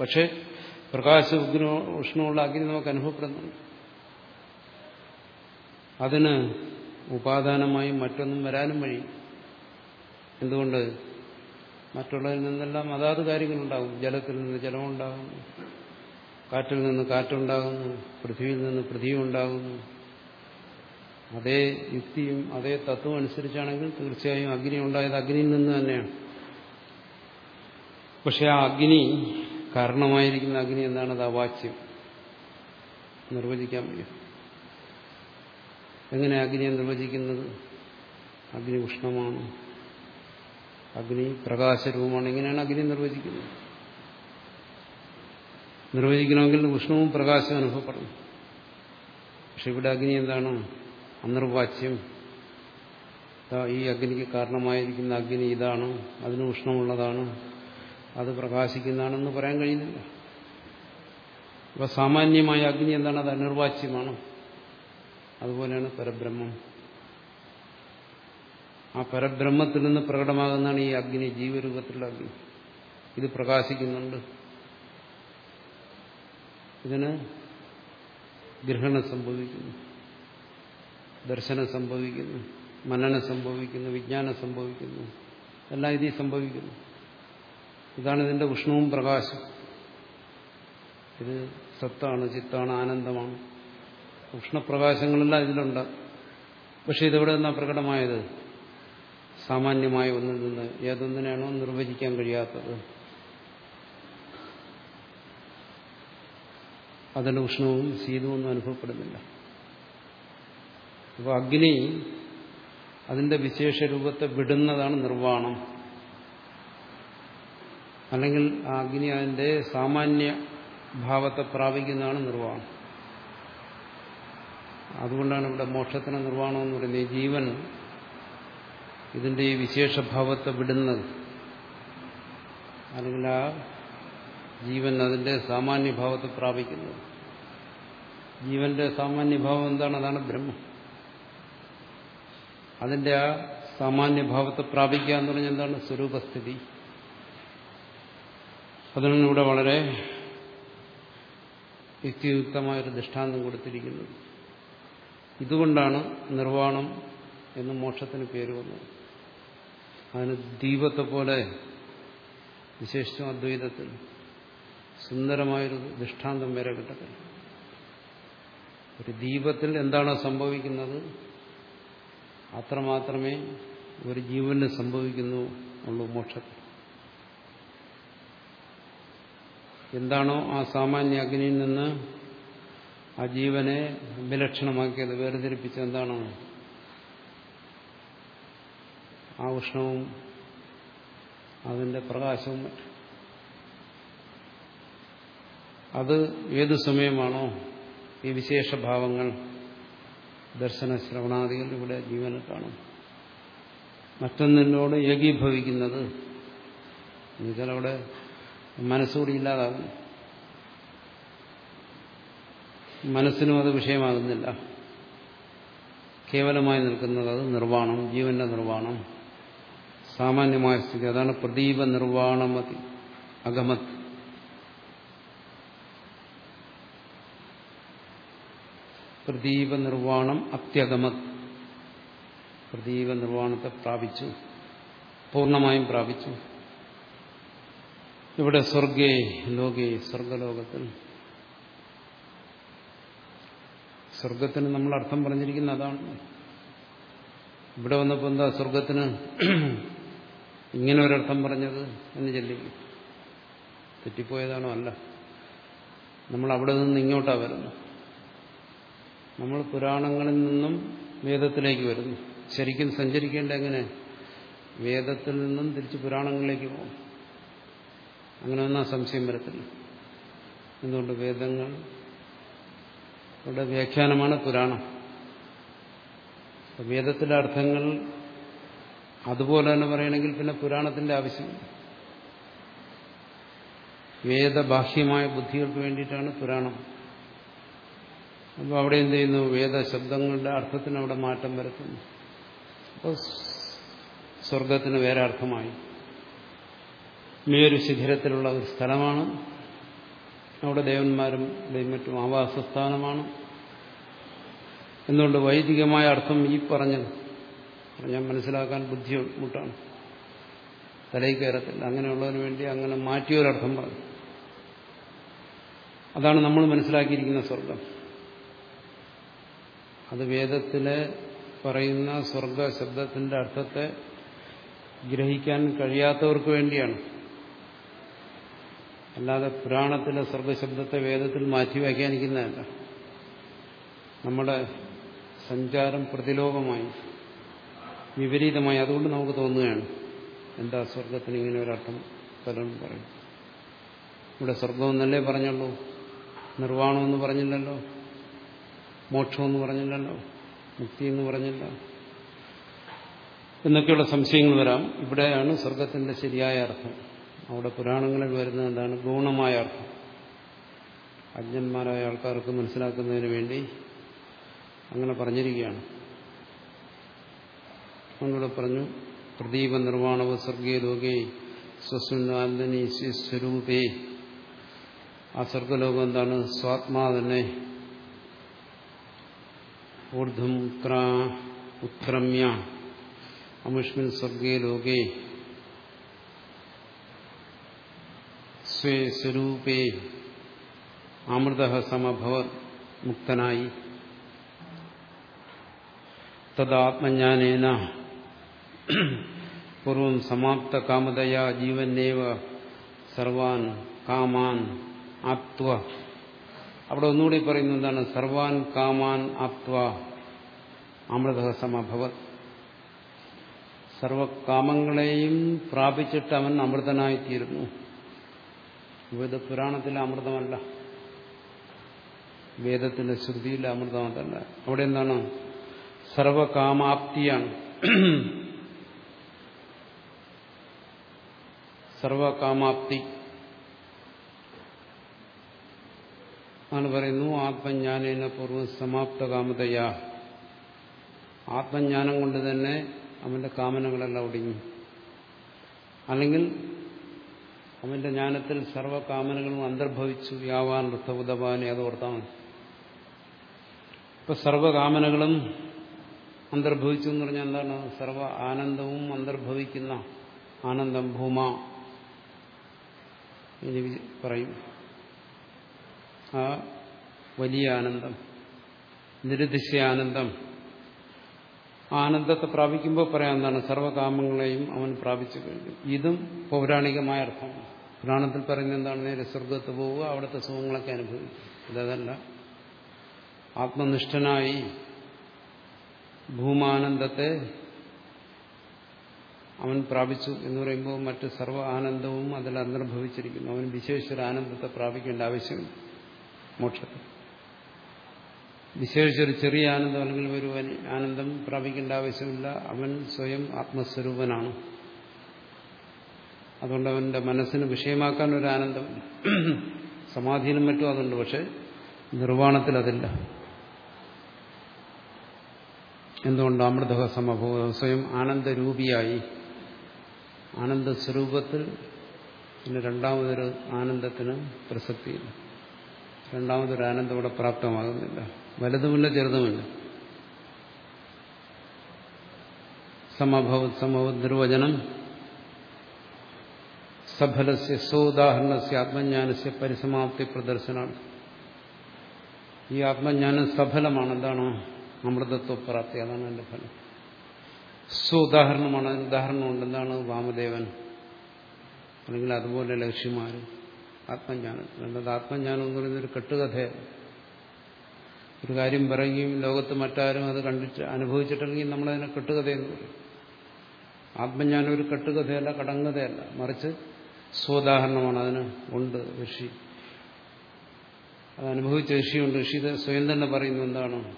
പക്ഷേ പ്രകാശ ഉഗ്ന ഉഷ്ണമുള്ള അഗ്നി നമുക്ക് അനുഭവപ്പെടുന്നുണ്ട്. അതിന് ഉപാദാനമായി മറ്റൊന്നും വരാനും വഴി എന്തുകൊണ്ട്? മറ്റുള്ളതിൽ നിന്നെല്ലാം അതാത് കാര്യങ്ങളുണ്ടാകും ജലത്തിൽ നിന്ന് ജലമുണ്ടാകുന്നു കാറ്റിൽ നിന്ന് കാറ്റുണ്ടാകുന്നു പൃഥ്വിയിൽ നിന്ന് പൃഥ്വി ഉണ്ടാകുന്നു അതേ യുക്തിയും അതേ തത്വം അനുസരിച്ചാണെങ്കിൽ തീർച്ചയായും അഗ്നി ഉണ്ടായത് അഗ്നിയിൽ നിന്ന് തന്നെയാണ്. പക്ഷെ ആ അഗ്നി കാരണമായിരിക്കുന്ന അഗ്നി എന്താണ് അത് അവാച്യം നിർവചിക്കാൻ വയ്യ. എങ്ങനെ അഗ്നിയെ നിർവചിക്കുന്നത്? അഗ്നി ഉഷ്ണമാണ്. അഗ്നി പ്രകാശരൂപമാണ്. എങ്ങനെയാണ് അഗ്നി നിർവചിക്കുന്നത്? നിർവചിക്കണമെങ്കിൽ ഉഷ്ണവും പ്രകാശവും അനുഭവപ്പെടണം. പക്ഷെ ഇവിടെ അഗ്നി എന്താണ്? അനിർവാച്യം. ഈ അഗ്നിക്ക് കാരണമായിരിക്കുന്ന അഗ്നി ഇതാണ് അതിന് ഉഷ്ണമുള്ളതാണ് അത് പ്രകാശിക്കുന്നതാണെന്ന് പറയാൻ കഴിയുന്നില്ല. ഇപ്പൊ സാമാന്യമായ അഗ്നി എന്താണ്? അത് അനിർവാച്യമാണ്. അതുപോലെയാണ് പരബ്രഹ്മം. ആ പരബ്രഹ്മത്തിൽ നിന്ന് പ്രകടമാകുന്നതാണ് ഈ അഗ്നി ജീവരൂപത്തിലുള്ള അഗ്നി. ഇത് പ്രകാശിക്കുന്നുണ്ട്. ഇതിന് ഗ്രഹണം സംഭവിക്കുന്നു. ദർശനം സംഭവിക്കുന്നു മനനം സംഭവിക്കുന്നു വിജ്ഞാനം സംഭവിക്കുന്നു എല്ലാം ഇതീ സംഭവിക്കുന്നു. ഇതാണ് ഇതിന്റെ ഉഷ്ണവും പ്രകാശം ഇത് സത്താണ് ചിത്താണ് ആനന്ദമാണ്. ഉഷ്ണപ്രകാശങ്ങളെല്ലാം ഇതിലുണ്ട്. പക്ഷെ ഇതെവിടെ നിന്നാണ് പ്രകടമായത്? സാമാന്യമായ ഒന്നിൽ നിന്ന് ഏതൊന്നിനാണോ നിർവചിക്കാൻ കഴിയാത്തത്. അതിന്റെ ഉഷ്ണവും ശീതവും ഒന്നും അനുഭവപ്പെടുന്നില്ല. അപ്പോൾ അഗ്നി അതിന്റെ വിശേഷ രൂപത്തെ വിടുന്നതാണ് നിർവാണം അല്ലെങ്കിൽ ആ അഗ്നി അതിന്റെ സാമാന്യ ഭാവത്തെ പ്രാപിക്കുന്നതാണ് നിർവാണം അതുകൊണ്ടാണ് ഇവിടെ മോക്ഷത്തിന് നിർവാണം എന്ന് പറയുന്നത്. ഈ ജീവൻ ഇതിന്റെ ഈ വിശേഷഭാവത്തെ വിടുന്നത്. അല്ലെങ്കിൽ ആ ജീവൻ അതിന്റെ സാമാന്യഭാവത്തെ പ്രാപിക്കുന്നത്. ജീവന്റെ സാമാന്യഭാവം എന്താണ്? അതാണ് ബ്രഹ്മം. അതിന്റെ ആ സാമാന്യഭാവത്തെ പ്രാപിക്കുക എന്ന് പറഞ്ഞാൽ എന്താണ്? സ്വരൂപസ്ഥിതി. അതിനാണ് ഇവിടെ വളരെ യുക്തിയുക്തമായൊരു ദൃഷ്ടാന്തം കൊടുത്തിരിക്കുന്നത് ഇതുകൊണ്ടാണ് നിർവാണം എന്ന് മോക്ഷത്തിന് പേര് വന്നത്. അതിന് ദീപത്തെ പോലെ വിശേഷിച്ചും അദ്വൈതത്തിൽ സുന്ദരമായൊരു ദൃഷ്ടാന്തം വരെ കിട്ടത്തില്ല. ഒരു ദീപത്തിൽ എന്താണ് സംഭവിക്കുന്നത്? അത്രമാത്രമേ ഒരു ജീവന് സംഭവിക്കുന്നു ഉള്ളൂ മോക്ഷത്തിൽ എന്താണോ ആ സാമാന്യ അഗ്നിയിൽ നിന്ന് ആ ജീവനെ വിലക്ഷണമാക്കിയത് വേർതിരിപ്പിച്ചത് എന്താണോ? ആ ഉഷ്ണവും അതിന്റെ പ്രകാശവും അത് ഏതു സമയമാണോ ഈ വിശേഷഭാവങ്ങൾ ദർശന ശ്രവണാദികൾ ഇവിടെ ജീവനെ കാണും. മറ്റൊന്നിനോട് ഏകീഭവിക്കുന്നത് എന്നുവെച്ചാൽ അവിടെ മനസ്സുകൂടി ഇല്ലാതാകുന്നു. മനസ്സിനും അത് വിഷയമാകുന്നില്ല. കേവലമായി നിൽക്കുന്നത് അത് നിർവാണം ജീവന്റെ നിർവാണം സാമാന്യമായ സ്ഥിതി. അതാണ് പ്രദീപ നിർവാണമതി അഗമത്. പ്രദീപ നിർവാണം അത്യഗമത്. പ്രദീപ നിർവാണത്തെ പ്രാപിച്ചു. പൂർണമായും പ്രാപിച്ചു. ഇവിടെ സ്വർഗേ ലോകേ സ്വർഗലോകത്തിൽ. സ്വർഗത്തിന് നമ്മൾ അർത്ഥം പറഞ്ഞിരിക്കുന്ന അതാണ്. ഇവിടെ വന്നപ്പോൾ എന്താ സ്വർഗത്തിന് ഇങ്ങനെ ഒരർത്ഥം പറഞ്ഞത് എന്ന് ചെല്ലിക്കും തെറ്റിപ്പോയതാണോ അല്ല. നമ്മൾ അവിടെ നിന്ന് ഇങ്ങോട്ടാണ് വരുന്നു നമ്മൾ പുരാണങ്ങളിൽ നിന്നും വേദത്തിലേക്ക് വരുന്നു. ശരിക്കും സഞ്ചരിക്കേണ്ട എങ്ങനെ? വേദത്തിൽ നിന്നും തിരിച്ച് പുരാണങ്ങളിലേക്ക് പോകും. അങ്ങനെ ഒന്നും സംശയം വരത്തില്ല. എന്തുകൊണ്ട്? വേദങ്ങൾ ഇവിടെ വ്യാഖ്യാനമാണ് പുരാണം. വേദത്തിലെ അർത്ഥങ്ങൾ അതുപോലെ തന്നെ പറയണമെങ്കിൽ പിന്നെ പുരാണത്തിന്റെ ആവശ്യമില്ല വേദബാഹ്യമായ ബുദ്ധികൾക്ക് വേണ്ടിയിട്ടാണ് പുരാണം. അപ്പോൾ അവിടെ എന്ത് ചെയ്യുന്നു? വേദശബ്ദങ്ങളുടെ അർത്ഥത്തിന് അവിടെ മാറ്റം വരുത്തുന്നു. അപ്പോൾ സ്വർഗത്തിന് വേറെ അർത്ഥമായി. ഈ ഒരു ശിഖരത്തിലുള്ള ഒരു സ്ഥലമാണ്. അവിടെ ദേവന്മാരും മറ്റും ആവാസസ്ഥാനമാണ്. എന്തുകൊണ്ട് വൈദികമായ അർത്ഥം ഈ പറഞ്ഞത്? ഞാൻ മനസ്സിലാക്കാൻ ബുദ്ധിമുട്ടാണ്. തലയിൽ കയറത്തില്ല. അങ്ങനെയുള്ളതിന് വേണ്ടി അങ്ങനെ മാറ്റിയൊരർത്ഥം പറഞ്ഞു. അതാണ് നമ്മൾ മനസ്സിലാക്കിയിരിക്കുന്ന സ്വർഗം അത് വേദത്തിലെ പറയുന്ന സ്വർഗ ശബ്ദത്തിന്റെ അർത്ഥത്തെ ഗ്രഹിക്കാൻ കഴിയാത്തവർക്ക് വേണ്ടിയാണ്. അല്ലാതെ പുരാണത്തിലെ സ്വർഗശബ്ദത്തെ വേദത്തിൽ മാറ്റി വ്യാഖ്യാനിക്കുന്നതല്ല. നമ്മുടെ സഞ്ചാരം പ്രതിലോകമായി വിപരീതമായി അതുകൊണ്ട് നമുക്ക് തോന്നുകയാണ് എന്താ സ്വർഗത്തിന് ഇങ്ങനെ ഒരർത്ഥം പലരും പറയും. ഇവിടെ സ്വർഗമെന്നല്ലേ പറഞ്ഞുള്ളൂ? നിർവാണമെന്ന് പറഞ്ഞില്ലല്ലോ? മോക്ഷമെന്ന് പറഞ്ഞില്ലല്ലോ മുക്തി എന്ന് പറഞ്ഞില്ല. എന്നൊക്കെയുള്ള സംശയങ്ങൾ വരാം. ഇവിടെയാണ് സ്വർഗത്തിന്റെ ശരിയായ അർത്ഥം. അവിടെ പുരാണങ്ങളിൽ വരുന്ന എന്താണ്? ഗുണമായ അർത്ഥം. അജ്ഞന്മാരായ ആൾക്കാർക്ക് മനസ്സിലാക്കുന്നതിന് വേണ്ടി അങ്ങനെ പറഞ്ഞിരിക്കുകയാണ്. അതുകൊണ്ടിവിടെ പറഞ്ഞു പ്രദീപ നിർവാണവ സ്വർഗീയ ലോകേ സ്വസുനാന്ദനി സ്വരൂപേ ആ സ്വർഗലോകം എന്താണ്? സ്വാത്മാ തന്നെ ഊർധ്വം ഉത്ക്രമ്യ അമുഷ്മിൻ സ്വർഗീയ ലോകേ സ്വേ സ്വരൂപേ അമൃത സമഭവത് മുക്തനായി തദാത്മജ്ഞാനേന പൂർവം സമാപ്ത കാമതയാ ജീവന്നേവ സർവാൻ കാമാൻ ആത്വ അവിടെ ഒന്നുകൂടി പറയുന്നത് എന്താണ്? സർവാൻ കാമാൻ ആപ്വ അമൃത സമഭവത് സർവകാമങ്ങളെയും പ്രാപിച്ചിട്ട് അവൻ അമൃതനായിത്തീരുന്നു. ഇത് പുരാണത്തിലെ അമൃതമല്ല. വേദത്തിലെ ശ്രുതിയിലെ അമൃതമല്ല. അവിടെ എന്താണ്? സർവകാമാപ്തിയാണ്. സർവകാമാപ്തി. ആണ് പറയുന്നു ആത്മജ്ഞാനേന പൂർവം സമാപ്ത കാമതയാ ആത്മജ്ഞാനം കൊണ്ട് തന്നെ അവന്റെ കാമനകളെല്ലാം ഒടുങ്ങി അല്ലെങ്കിൽ അവന്റെ ജ്ഞാനത്തിൽ സർവകാമനകളും അന്തർഭവിച്ചു യാവാൻ ഋത്തബുദ്ധവാനെ അത് ഓർത്താണ് ഇപ്പൊ സർവകാമനകളും അന്തർഭവിച്ചു എന്ന് പറഞ്ഞാൽ എന്താണ്? സർവ ആനന്ദവും അന്തർഭവിക്കുന്ന ആനന്ദം ഭൂമ. ഇനി പറയും. ആ വലിയ ആനന്ദം നിരുദിശ്യ ആനന്ദം. ആനന്ദത്തെ പ്രാപിക്കുമ്പോൾ പറയാൻ എന്താണ് സർവകാമങ്ങളെയും അവൻ പ്രാപിച്ചു കഴിഞ്ഞു. ഇതും പൗരാണികമായ അർത്ഥമാണ്. പുരാണത്തിൽ പറയുന്നത് എന്താണ്? നേരെ സ്വർഗത്ത് പോവുക അവിടുത്തെ സുഖങ്ങളൊക്കെ അനുഭവിക്കും ഇതല്ല ആത്മനിഷ്ഠനായി ഭൂമാനന്ദത്തെ അവൻ പ്രാപിച്ചു എന്ന് പറയുമ്പോൾ മറ്റ് സർവ ആനന്ദവും അതിൽ അന്തർഭവിച്ചിരിക്കുന്നു. അവൻ വിശേഷ ആനന്ദത്തെ പ്രാപിക്കേണ്ട ആവശ്യമില്ല. മോക്ഷത്തിൽ വിശേഷിച്ചൊരു ചെറിയ ആനന്ദം അല്ലെങ്കിൽ ഒരു ആനന്ദം പ്രാപിക്കേണ്ട ആവശ്യമില്ല. അവൻ സ്വയം ആത്മസ്വരൂപനാണ്. അതുകൊണ്ട് അവന്റെ മനസ്സിന് വിഷയമാക്കാൻ ഒരു ആനന്ദം സമാധീനം മറ്റും അതുണ്ട്. പക്ഷെ നിർവാണത്തിൽ അതില്ല. എന്തുകൊണ്ട് അമൃത സമഭൂതം സ്വയം ആനന്ദരൂപിയായി? ആനന്ദ സ്വരൂപത്തിൽ പിന്നെ രണ്ടാമതൊരു ആനന്ദത്തിന് പ്രസക്തിയില്ല. രണ്ടാമതൊരു ആനന്ദം ഇവിടെ പ്രാപ്തമാകുന്നില്ല. വലുതുമില്ല ചെറുതുമില്ല സമഭവത് സമഭവത് നിർവചനം. സഫലസ്യ സോദാഹരണസ്യ ആത്മജ്ഞാനസ്യ പരിസമാപ്തി പ്രദർശനമാണ് ഈ ആത്മജ്ഞാനം സഫലമാണ്. എന്താണോ? അമൃതത്വപ്രാപ്തി. അതാണ് എന്റെ ഫലം. സ്വദാഹരണമാണ് അതിന് ഉദാഹരണമുണ്ട്. എന്താണ്? വാമദേവൻ. അല്ലെങ്കിൽ അതുപോലെ ലക്ഷ്യമാർ ആത്മജ്ഞാനം. അല്ലാതെ ആത്മജ്ഞാനം എന്ന് പറയുന്നത് ഒരു കെട്ടുകഥയാണ് ഒരു കാര്യം പറയുകയും ലോകത്ത് മറ്റാരും അത് കണ്ടിട്ട് അനുഭവിച്ചിട്ടുണ്ടെങ്കിൽ നമ്മളതിനെ കെട്ടുകഥയെന്ന് പറയും. ആത്മജ്ഞാനം ഒരു കെട്ടുകഥയല്ല കടങ്കഥയല്ല. മറിച്ച് സ്വോദാഹരണമാണ്. അതിന് ഉണ്ട് ഋഷി. അത് അനുഭവിച്ച ഋഷിയുണ്ട്. ഋഷി സ്വയം തന്നെ പറയുന്നു എന്താണ്?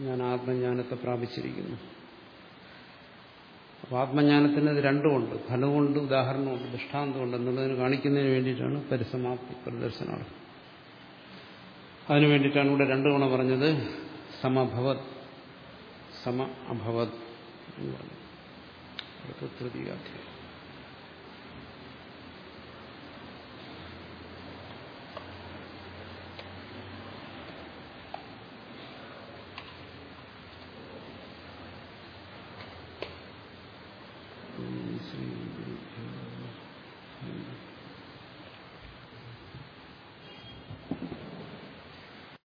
ഞാൻ ആത്മജ്ഞാനത്തെ പ്രാപിച്ചിരിക്കുന്നു. അപ്പോൾ ആത്മജ്ഞാനത്തിന് ഇത് രണ്ടുമുണ്ട്. ഫലമുണ്ട് ഉദാഹരണമുണ്ട് ദൃഷ്ടാന്തമുണ്ട് എന്നുള്ളതിന് കാണിക്കുന്നതിന് വേണ്ടിയിട്ടാണ് പരിസമാപ്തി പ്രദർശനം അതിനു വേണ്ടിയിട്ടാണ് ഇവിടെ രണ്ടു തവണ പറഞ്ഞത് സമഭവത് സമ അഭവത് എന്ന് പറഞ്ഞു തൃതീയാധ്യായം